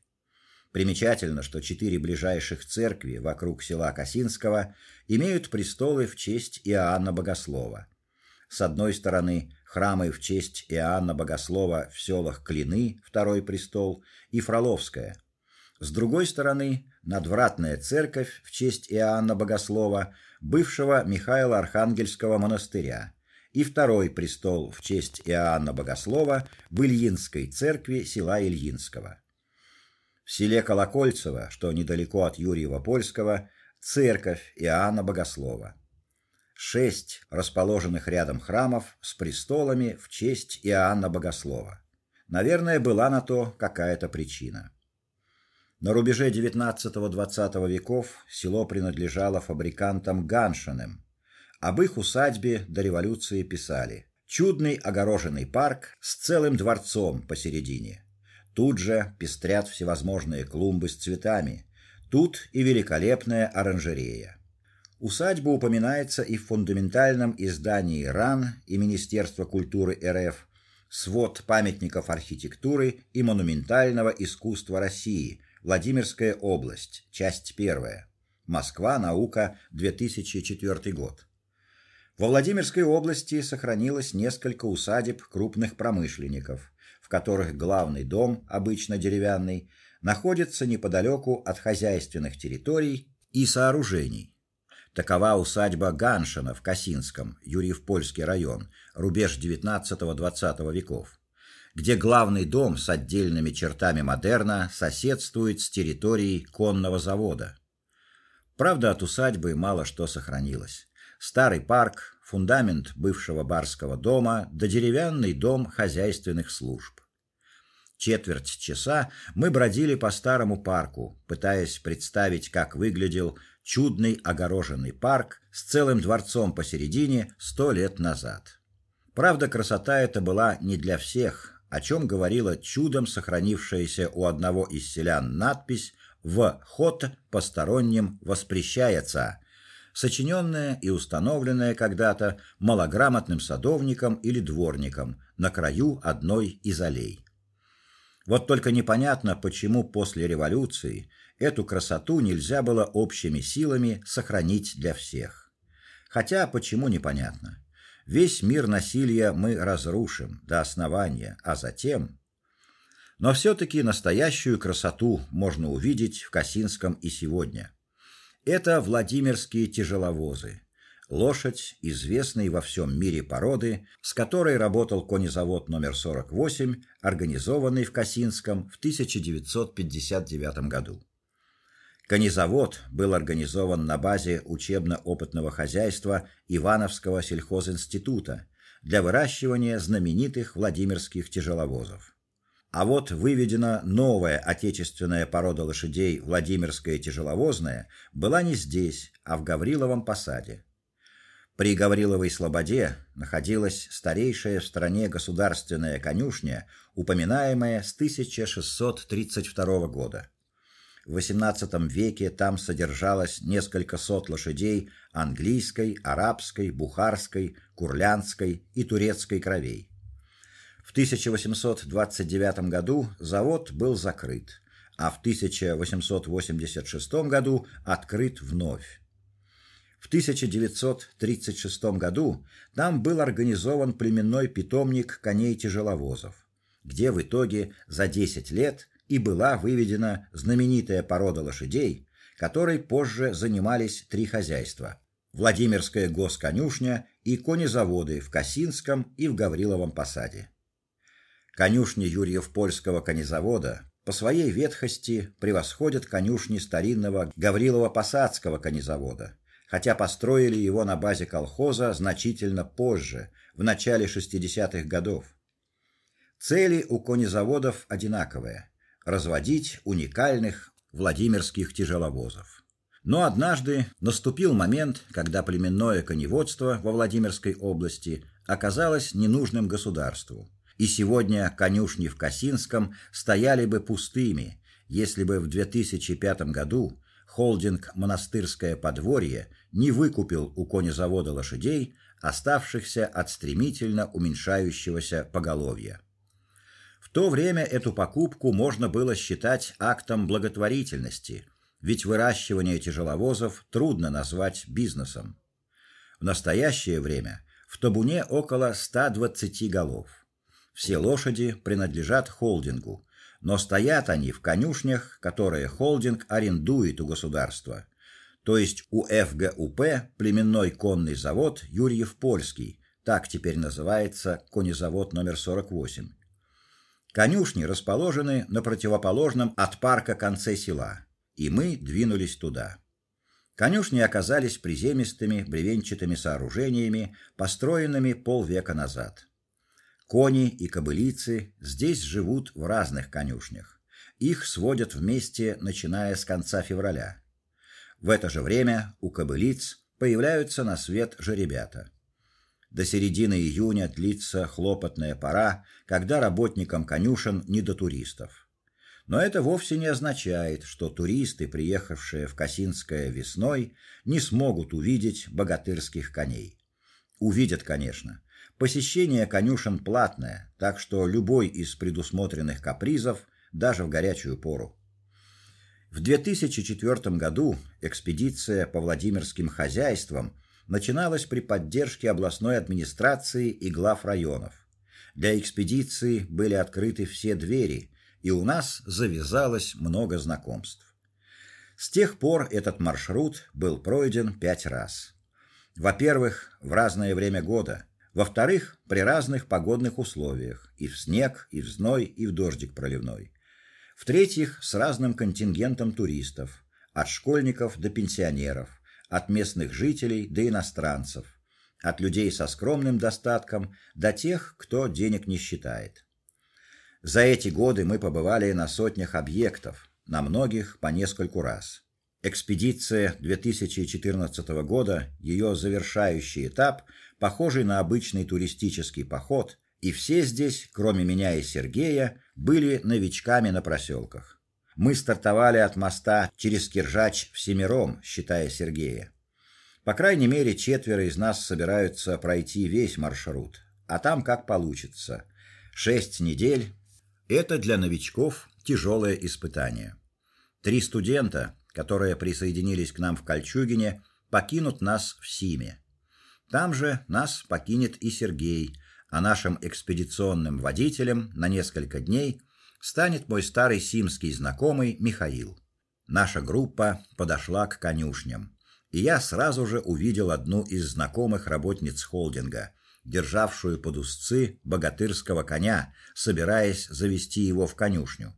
A: Примечательно, что четыре ближайших церкви вокруг села Косинского имеют престолы в честь Иоанна Богослова. С одной стороны, храмы в честь Иоанна Богослова в селах Клины, второй престол, и Фроловская. С другой стороны, надвратная церковь в честь Иоанна Богослова, бывшего Михаила Архангельского монастыря, и второй престол в честь Иоанна Богослова в Ильинской церкви села Ильинского. В селе Колокольцево, что недалеко от Юрьева-Польского, церковь Иоанна Богослова. Шесть расположенных рядом храмов с престолами в честь Иоанна Богослова. Наверное, была на то какая-то причина. На рубеже XIX-XX веков село принадлежало фабрикантам Ганшиным. Об их усадьбе до революции писали: чудный огороженный парк с целым дворцом посередине. Тут же пестрят всевозможные клумбы с цветами. Тут и великолепная оранжерея. Усадьба упоминается и в фундаментальном издании РАН и Министерства культуры РФ Свод памятников архитектуры и монументального искусства России Владимирская область, часть первая. Москва, наука, 2004 год. Во Владимирской области сохранилось несколько усадеб крупных промышленников, в которых главный дом, обычно деревянный, находится неподалеку от хозяйственных территорий и сооружений. Такова усадьба Ганшина в Косинском, Юрьев-Польский район, рубеж XIX-XX веков где главный дом с отдельными чертами модерна соседствует с территорией конного завода. Правда, от усадьбы мало что сохранилось. Старый парк, фундамент бывшего барского дома, да деревянный дом хозяйственных служб. Четверть часа мы бродили по старому парку, пытаясь представить, как выглядел чудный огороженный парк с целым дворцом посередине сто лет назад. Правда, красота эта была не для всех, о чем говорила чудом сохранившаяся у одного из селян надпись в ход посторонним воспрещается, сочиненная и установленная когда-то малограмотным садовником или дворником на краю одной из аллей. Вот только непонятно, почему после революции эту красоту нельзя было общими силами сохранить для всех. Хотя почему непонятно. Весь мир насилия мы разрушим до основания, а затем Но все таки настоящую красоту можно увидеть в Косинском и сегодня. Это Владимирские тяжеловозы. лошадь известной во всем мире породы, с которой работал конезавод номер 48, организованный в Касинском в 1959 году. Конезавод был организован на базе учебно-опытного хозяйства Ивановского сельхозинститута для выращивания знаменитых Владимирских тяжеловозов. А вот выведена новая отечественная порода лошадей Владимирская тяжеловозная была не здесь, а в Гавриловом посаде. При Гавриловой слободе находилась старейшая в стране государственная конюшня, упоминаемая с 1632 года. В XVIII веке там содержалось несколько сот лошадей английской, арабской, бухарской, курлянской и турецкой кровей. В 1829 году завод был закрыт, а в 1886 году открыт вновь. В 1936 году там был организован племенной питомник коней-тяжеловозов, где в итоге за 10 лет и была выведена знаменитая порода лошадей, которой позже занимались три хозяйства: Владимирская госконюшня и конезаводы в Касинском и в Гавриловом посаде. Конюшни Юрьев-Польского конезавода по своей ветхости превосходят конюшни старинного Гаврилово-Посадского конезавода хотя построили его на базе колхоза значительно позже, в начале 60-х годов. Цели у конезаводов одинаковые разводить уникальных Владимирских тяжеловозов. Но однажды наступил момент, когда племенное коневодство во Владимирской области оказалось ненужным государству. И сегодня конюшни в Касинском стояли бы пустыми, если бы в 2005 году холдинг Монастырское подворье не выкупил у конезавода лошадей, оставшихся от стремительно уменьшающегося поголовья. В то время эту покупку можно было считать актом благотворительности, ведь выращивание тяжеловозов трудно назвать бизнесом. В настоящее время в табуне около 120 голов. Все лошади принадлежат холдингу, но стоят они в конюшнях, которые холдинг арендует у государства. То есть у ФГУП племенной конный завод Юрьев-Польский, так теперь называется конезавод номер 48. Конюшни расположены на противоположном от парка конце села, и мы двинулись туда. Конюшни оказались приземистыми бревенчатыми сооружениями, построенными полвека назад. Кони и кобылицы здесь живут в разных конюшнях. Их сводят вместе, начиная с конца февраля. В это же время у кобылиц появляются на свет жеребята. До середины июня длится хлопотная пора, когда работникам конюшен не до туристов. Но это вовсе не означает, что туристы, приехавшие в Касинское весной, не смогут увидеть богатырских коней. Увидят, конечно, Посещение конюшен платное, так что любой из предусмотренных капризов даже в горячую пору. В 2004 году экспедиция по Владимирским хозяйствам начиналась при поддержке областной администрации и глав районов. Для экспедиции были открыты все двери, и у нас завязалось много знакомств. С тех пор этот маршрут был пройден пять раз. Во-первых, в разное время года, во-вторых, при разных погодных условиях: и в снег, и в зной, и в дождик проливной. В-третьих, с разным контингентом туристов, от школьников до пенсионеров, от местных жителей до иностранцев, от людей со скромным достатком до тех, кто денег не считает. За эти годы мы побывали на сотнях объектов, на многих по нескольку раз. Экспедиция 2014 года, ее завершающий этап, похожий на обычный туристический поход, и все здесь, кроме меня и Сергея, были новичками на проселках. Мы стартовали от моста через Киржач всемиром, считая Сергея. По крайней мере, четверо из нас собираются пройти весь маршрут, а там как получится. Шесть недель это для новичков тяжелое испытание. Три студента, которые присоединились к нам в Кольчугине, покинут нас в Симе. Там же нас покинет и Сергей, а нашим экспедиционным водителем на несколько дней станет мой старый симский знакомый Михаил. Наша группа подошла к конюшням. и я сразу же увидел одну из знакомых работниц холдинга, державшую под узцы богатырского коня, собираясь завести его в конюшню.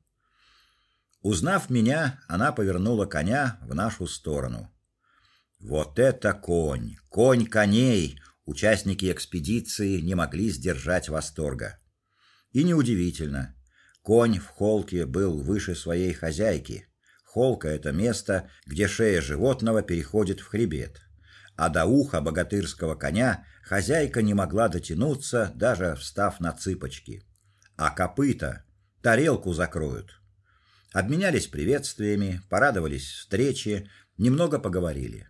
A: Узнав меня, она повернула коня в нашу сторону. Вот это конь, конь коней. Участники экспедиции не могли сдержать восторга. И неудивительно. Конь в холке был выше своей хозяйки. Холка это место, где шея животного переходит в хребет. А до уха богатырского коня хозяйка не могла дотянуться, даже встав на цыпочки. А копыта тарелку закроют. Обменялись приветствиями, порадовались встрече, немного поговорили.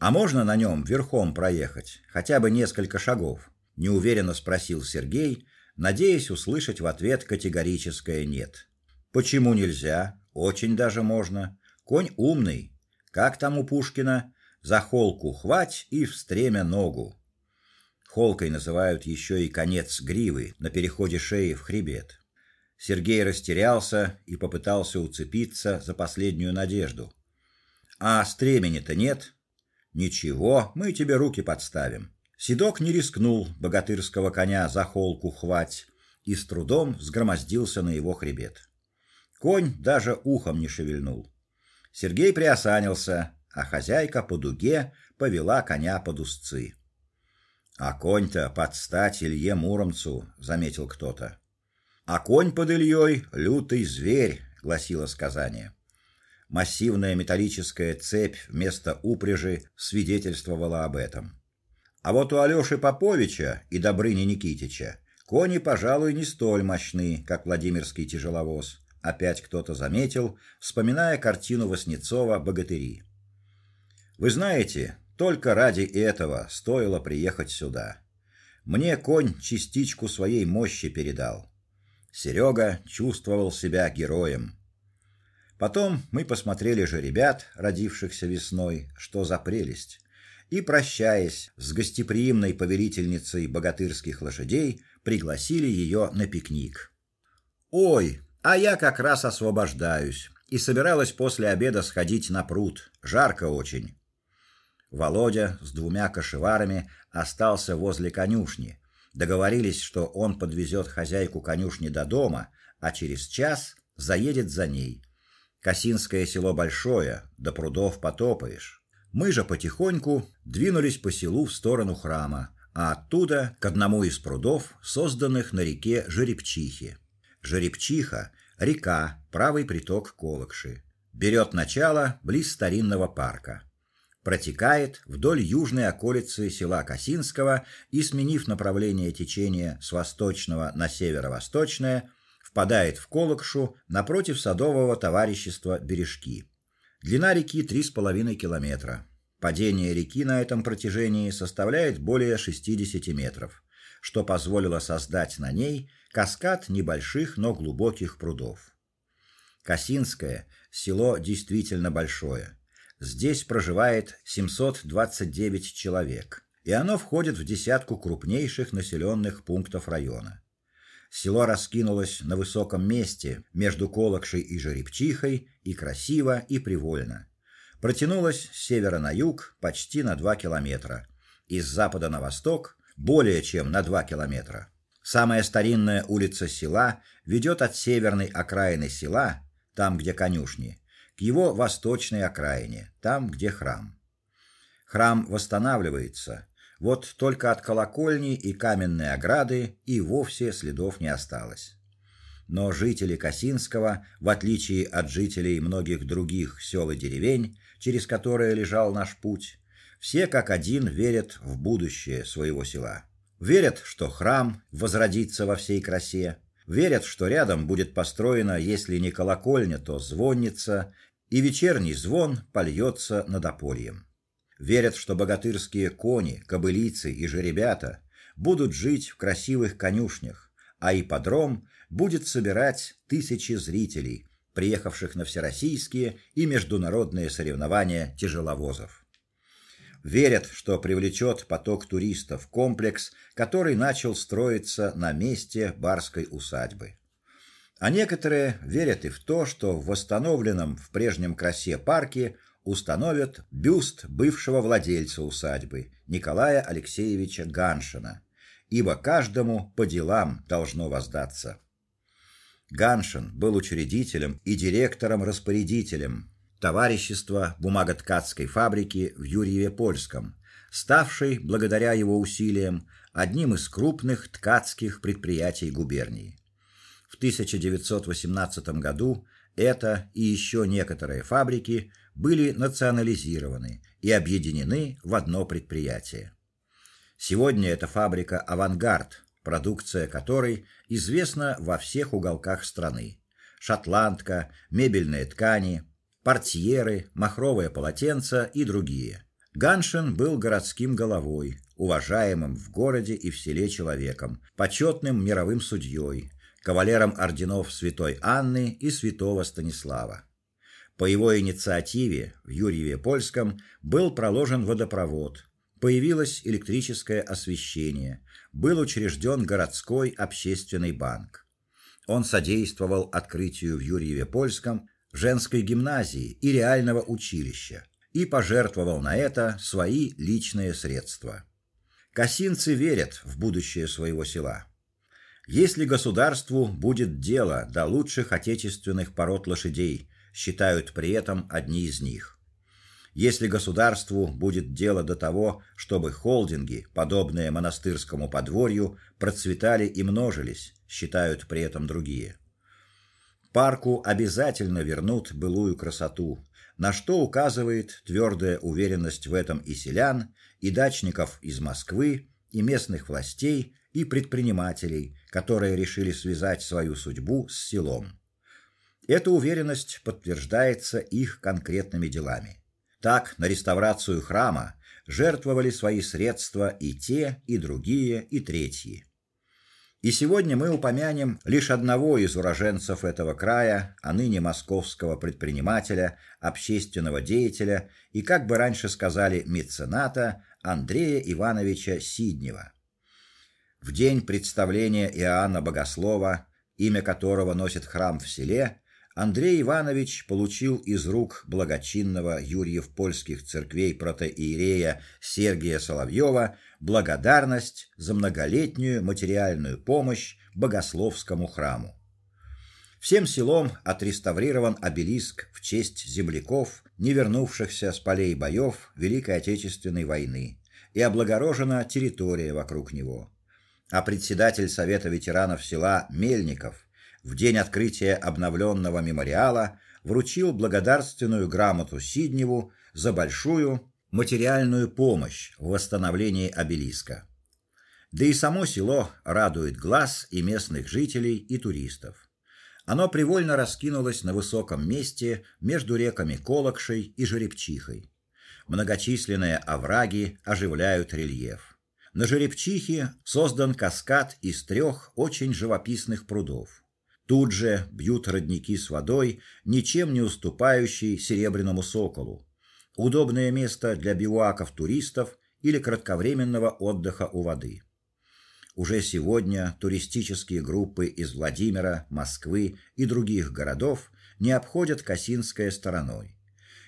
A: А можно на нем верхом проехать, хотя бы несколько шагов? неуверенно спросил Сергей, надеясь услышать в ответ категорическое нет. Почему нельзя? Очень даже можно. Конь умный. Как там у Пушкина? За холку хвать и в стремя ногу. Холкой называют еще и конец гривы на переходе шеи в хребет. Сергей растерялся и попытался уцепиться за последнюю надежду. А стремени-то нет. Ничего, мы тебе руки подставим. Седок не рискнул богатырского коня за холку хвать и с трудом взгромоздился на его хребет. Конь даже ухом не шевельнул. Сергей приосанился, а хозяйка по дуге повела коня под узцы. А конь-то под стать Илье Муромцу, заметил кто-то. А конь под Ильей — лютый зверь, гласило сказание. Массивная металлическая цепь вместо упряжи свидетельствовала об этом. А вот у Алёши Поповича и Добрыни Никитича кони, пожалуй, не столь мощны, как Владимирский тяжеловоз опять кто-то заметил, вспоминая картину Васнецова Богатыри. Вы знаете, только ради этого стоило приехать сюда. Мне конь частичку своей мощи передал. Серега чувствовал себя героем. Потом мы посмотрели же ребят, родившихся весной, что за прелесть. И прощаясь с гостеприимной повелительницей богатырских лошадей, пригласили ее на пикник. Ой, а я как раз освобождаюсь и собиралась после обеда сходить на пруд. Жарко очень. Володя с двумя кошеварами остался возле конюшни. Договорились, что он подвезет хозяйку конюшни до дома, а через час заедет за ней. Косинское село большое, до прудов потопаешь. Мы же потихоньку двинулись по селу в сторону храма, а оттуда к одному из прудов, созданных на реке Жеребчихи. Жеребчиха река, правый приток Колокши. Берет начало близ старинного парка. Протекает вдоль южной околицы села Косинского и сменив направление течения с восточного на северо-восточное, впадает в Колокшу напротив садового товарищества Бережки. Длина реки три с половиной километра. Падение реки на этом протяжении составляет более 60 метров, что позволило создать на ней каскад небольших, но глубоких прудов. Косинское село действительно большое. Здесь проживает 729 человек, и оно входит в десятку крупнейших населенных пунктов района. Село раскинулось на высоком месте между Колокшей и Жеребчихой и красиво и привольно. Протянулось с севера на юг почти на 2 километра, из запада на восток более чем на 2 километра. Самая старинная улица села ведет от северной окраины села, там, где конюшни, к его восточной окраине, там, где храм. Храм восстанавливается. Вот только от колокольни и каменной ограды и вовсе следов не осталось. Но жители Косинского, в отличие от жителей многих других сел и деревень, через которые лежал наш путь, все как один верят в будущее своего села. Верят, что храм возродится во всей красе, верят, что рядом будет построена, если не колокольня, то звонница, и вечерний звон польется над опольем. Верят, что богатырские кони, кобылицы и жеребята будут жить в красивых конюшнях, а ипподром будет собирать тысячи зрителей, приехавших на всероссийские и международные соревнования тяжеловозов верят, что привлечет поток туристов комплекс, который начал строиться на месте барской усадьбы. А некоторые верят и в то, что в восстановленном в прежнем красе парке установят бюст бывшего владельца усадьбы Николая Алексеевича Ганшина, ибо каждому по делам должно воздаться. Ганшин был учредителем и директором-распорядителем товарищества бумаготкацкой фабрики в Юрьеве-Польском, ставшей благодаря его усилиям одним из крупных ткацких предприятий губернии. В 1918 году это и еще некоторые фабрики были национализированы и объединены в одно предприятие. Сегодня эта фабрика Авангард, продукция которой известна во всех уголках страны. Шотландка, мебельные ткани, портьеры, махровые полотенца и другие. Ганшин был городским головой, уважаемым в городе и в селе человеком, почетным мировым судьей, кавалером орденов Святой Анны и Святого Станислава. По его инициативе в Юрьеве-Польском был проложен водопровод, появилось электрическое освещение, был учрежден городской общественный банк. Он содействовал открытию в Юрьеве-Польском женской гимназии и реального училища и пожертвовал на это свои личные средства. Косинцы верят в будущее своего села. Если государству будет дело до лучших отечественных пород лошадей, считают при этом одни из них. Если государству будет дело до того, чтобы холдинги, подобные монастырскому подворью, процветали и множились, считают при этом другие. Парку обязательно вернут былую красоту, на что указывает твердая уверенность в этом и селян, и дачников из Москвы, и местных властей, и предпринимателей, которые решили связать свою судьбу с селом. Эта уверенность подтверждается их конкретными делами. Так, на реставрацию храма жертвовали свои средства и те, и другие, и третьи. И сегодня мы упомянем лишь одного из уроженцев этого края, а ныне московского предпринимателя, общественного деятеля и, как бы раньше сказали, мецената Андрея Ивановича Сиднева. В день представления Иоанна Богослова, имя которого носит храм в селе, Андрей Иванович получил из рук благочинного Юрьев-Польских церквей протоиерея Сергия Соловьева благодарность за многолетнюю материальную помощь богословскому храму. Всем селом отреставрирован обелиск в честь земляков, не вернувшихся с полей боев Великой Отечественной войны, и облагорожена территория вокруг него. А председатель совета ветеранов села Мельников в день открытия обновленного мемориала вручил благодарственную грамоту Сидневу за большую материальную помощь в восстановлении обелиска. Да и само село радует глаз и местных жителей, и туристов. Оно привольно раскинулось на высоком месте между реками Колокшей и Жеребчихой. Многочисленные овраги оживляют рельеф. На Жеребчихе создан каскад из трех очень живописных прудов. Тут же бьют родники с водой, ничем не уступающие серебряному соколу. Удобное место для бивуаков туристов или кратковременного отдыха у воды. Уже сегодня туристические группы из Владимира, Москвы и других городов не обходят Касинское стороной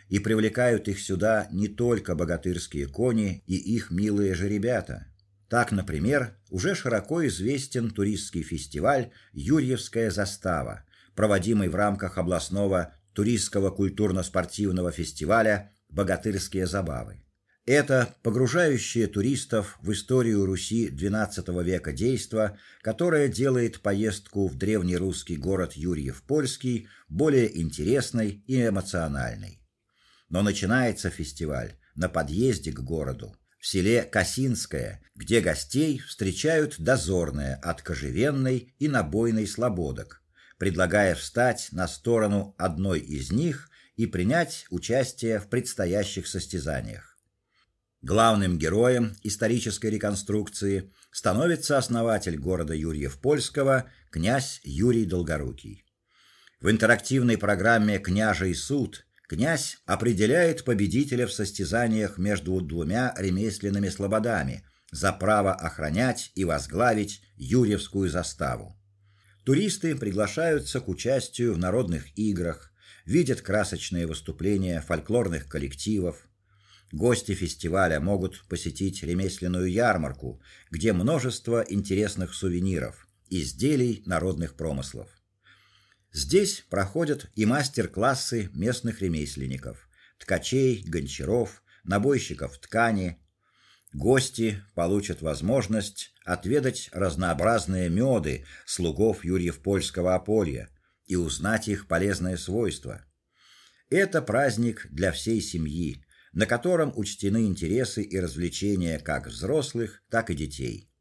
A: и привлекают их сюда не только богатырские кони и их милые же ребята. Так, например, уже широко известен туристский фестиваль Юрьевская застава, проводимый в рамках областного туристского культурно-спортивного фестиваля Богатырские забавы. Это погружающее туристов в историю Руси XII века действо, которое делает поездку в древний русский город Юрьев-Польский более интересной и эмоциональной. Но начинается фестиваль на подъезде к городу в селе Касинское, где гостей встречают дозорные от кожевенной и набойной слободок, предлагая встать на сторону одной из них и принять участие в предстоящих состязаниях. Главным героем исторической реконструкции становится основатель города Юрьев-Польского князь Юрий Долгорукий. В интерактивной программе Княжий суд Князь определяет победителя в состязаниях между двумя ремесленными слободами за право охранять и возглавить Юрьевскую заставу. Туристы приглашаются к участию в народных играх, видят красочные выступления фольклорных коллективов. Гости фестиваля могут посетить ремесленную ярмарку, где множество интересных сувениров, изделий народных промыслов. Здесь проходят и мастер-классы местных ремесленников, ткачей, гончаров, набойщиков ткани. Гости получат возможность отведать разнообразные меды слугов Юрьев-Польского ополья и узнать их полезные свойства. Это праздник для всей семьи, на котором учтены интересы и развлечения как взрослых, так и детей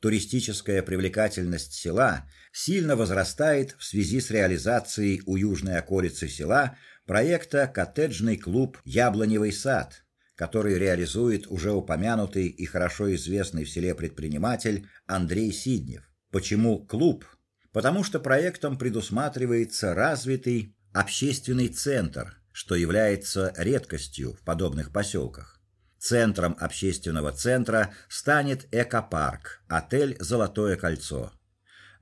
A: туристическая привлекательность села сильно возрастает в связи с реализацией у южной околицы села проекта коттеджный клуб Яблоневый сад, который реализует уже упомянутый и хорошо известный в селе предприниматель Андрей Сиднев. Почему клуб? Потому что проектом предусматривается развитый общественный центр, что является редкостью в подобных поселках. Центром общественного центра станет экопарк, отель Золотое кольцо.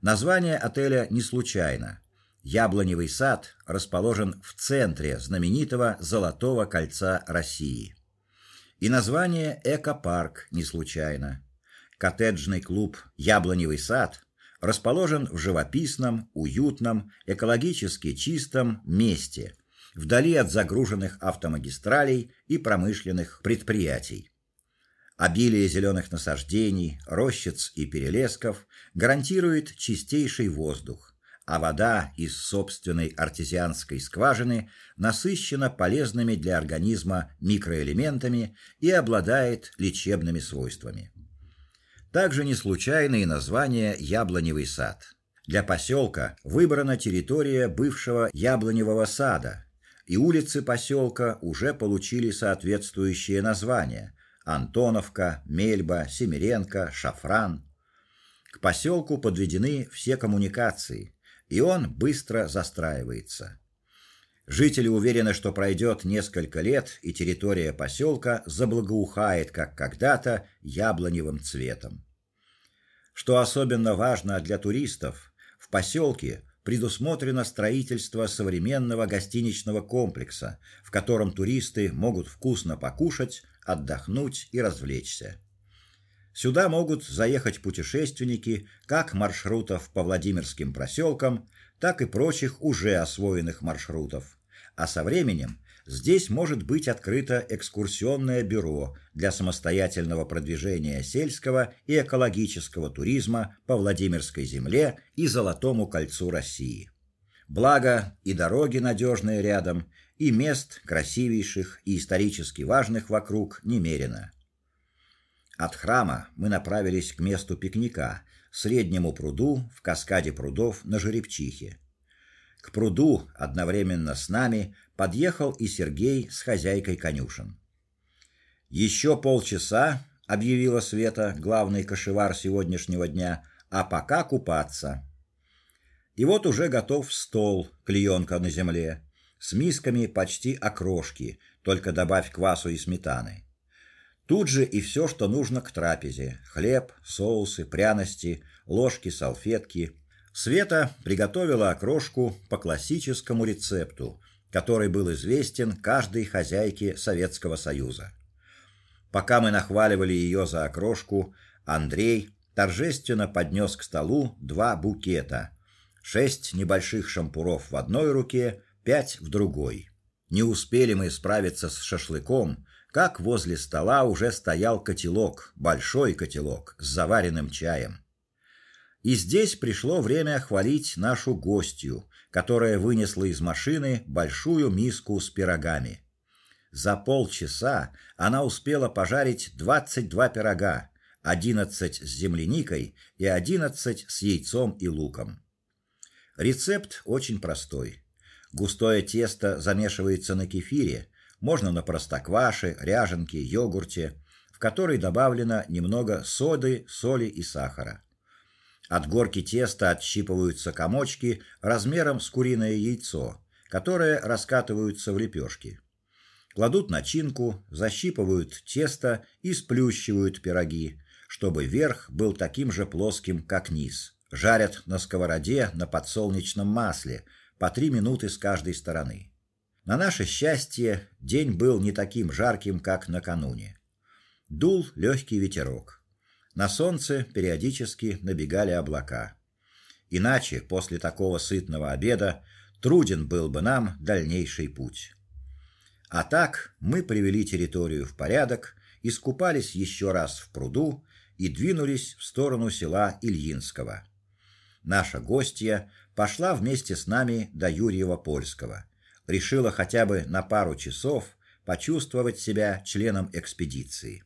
A: Название отеля не случайно. Яблоневый сад расположен в центре знаменитого Золотого кольца России. И название экопарк не случайно. Коттеджный клуб Яблоневый сад расположен в живописном, уютном, экологически чистом месте – вдали от загруженных автомагистралей и промышленных предприятий. Обилие зеленых насаждений, рощиц и перелесков гарантирует чистейший воздух, а вода из собственной артезианской скважины насыщена полезными для организма микроэлементами и обладает лечебными свойствами. Также не случайно и название Яблоневый сад. Для поселка выбрана территория бывшего яблоневого сада, и улицы поселка уже получили соответствующие названия: Антоновка, Мельба, Семеренко, Шафран. К поселку подведены все коммуникации, и он быстро застраивается. Жители уверены, что пройдет несколько лет, и территория поселка заблагоухает, как когда-то, яблоневым цветом. Что особенно важно для туристов, в поселке предусмотрено строительство современного гостиничного комплекса, в котором туристы могут вкусно покушать, отдохнуть и развлечься. Сюда могут заехать путешественники как маршрутов по Владимирским проселкам, так и прочих уже освоенных маршрутов. А со временем Здесь может быть открыто экскурсионное бюро для самостоятельного продвижения сельского и экологического туризма по Владимирской земле и Золотому кольцу России. Благо и дороги надежные рядом, и мест красивейших и исторически важных вокруг немерено. От храма мы направились к месту пикника, среднему пруду в каскаде прудов на Жеребчихе. К пруду одновременно с нами подъехал и Сергей с хозяйкой конюшен. «Еще полчаса, объявила Света, главный кошевар сегодняшнего дня, а пока купаться. И вот уже готов стол, клеенка на земле, с мисками почти окрошки, только добавь квасу и сметаны. Тут же и все, что нужно к трапезе: хлеб, соусы, пряности, ложки, салфетки. Света приготовила окрошку по классическому рецепту, который был известен каждой хозяйке Советского Союза. Пока мы нахваливали ее за окрошку, Андрей торжественно поднес к столу два букета: шесть небольших шампуров в одной руке, пять в другой. Не успели мы справиться с шашлыком, как возле стола уже стоял котелок, большой котелок с заваренным чаем. И здесь пришло время хвалить нашу гостью, которая вынесла из машины большую миску с пирогами. За полчаса она успела пожарить 22 пирога, 11 с земляникой и 11 с яйцом и луком. Рецепт очень простой. Густое тесто замешивается на кефире, можно на простокваше, ряженке, йогурте, в который добавлено немного соды, соли и сахара. От горки теста отщипываются комочки размером с куриное яйцо, которые раскатываются в лепешки. Кладут начинку, защипывают тесто и сплющивают пироги, чтобы верх был таким же плоским, как низ, Жарят на сковороде на подсолнечном масле по три минуты с каждой стороны. На наше счастье, день был не таким жарким, как накануне. Дул легкий ветерок. На солнце периодически набегали облака. Иначе после такого сытного обеда труден был бы нам дальнейший путь. А так мы привели территорию в порядок, искупались еще раз в пруду и двинулись в сторону села Ильинского. Наша гостья пошла вместе с нами до Юрьева-Польского решила хотя бы на пару часов почувствовать себя членом экспедиции.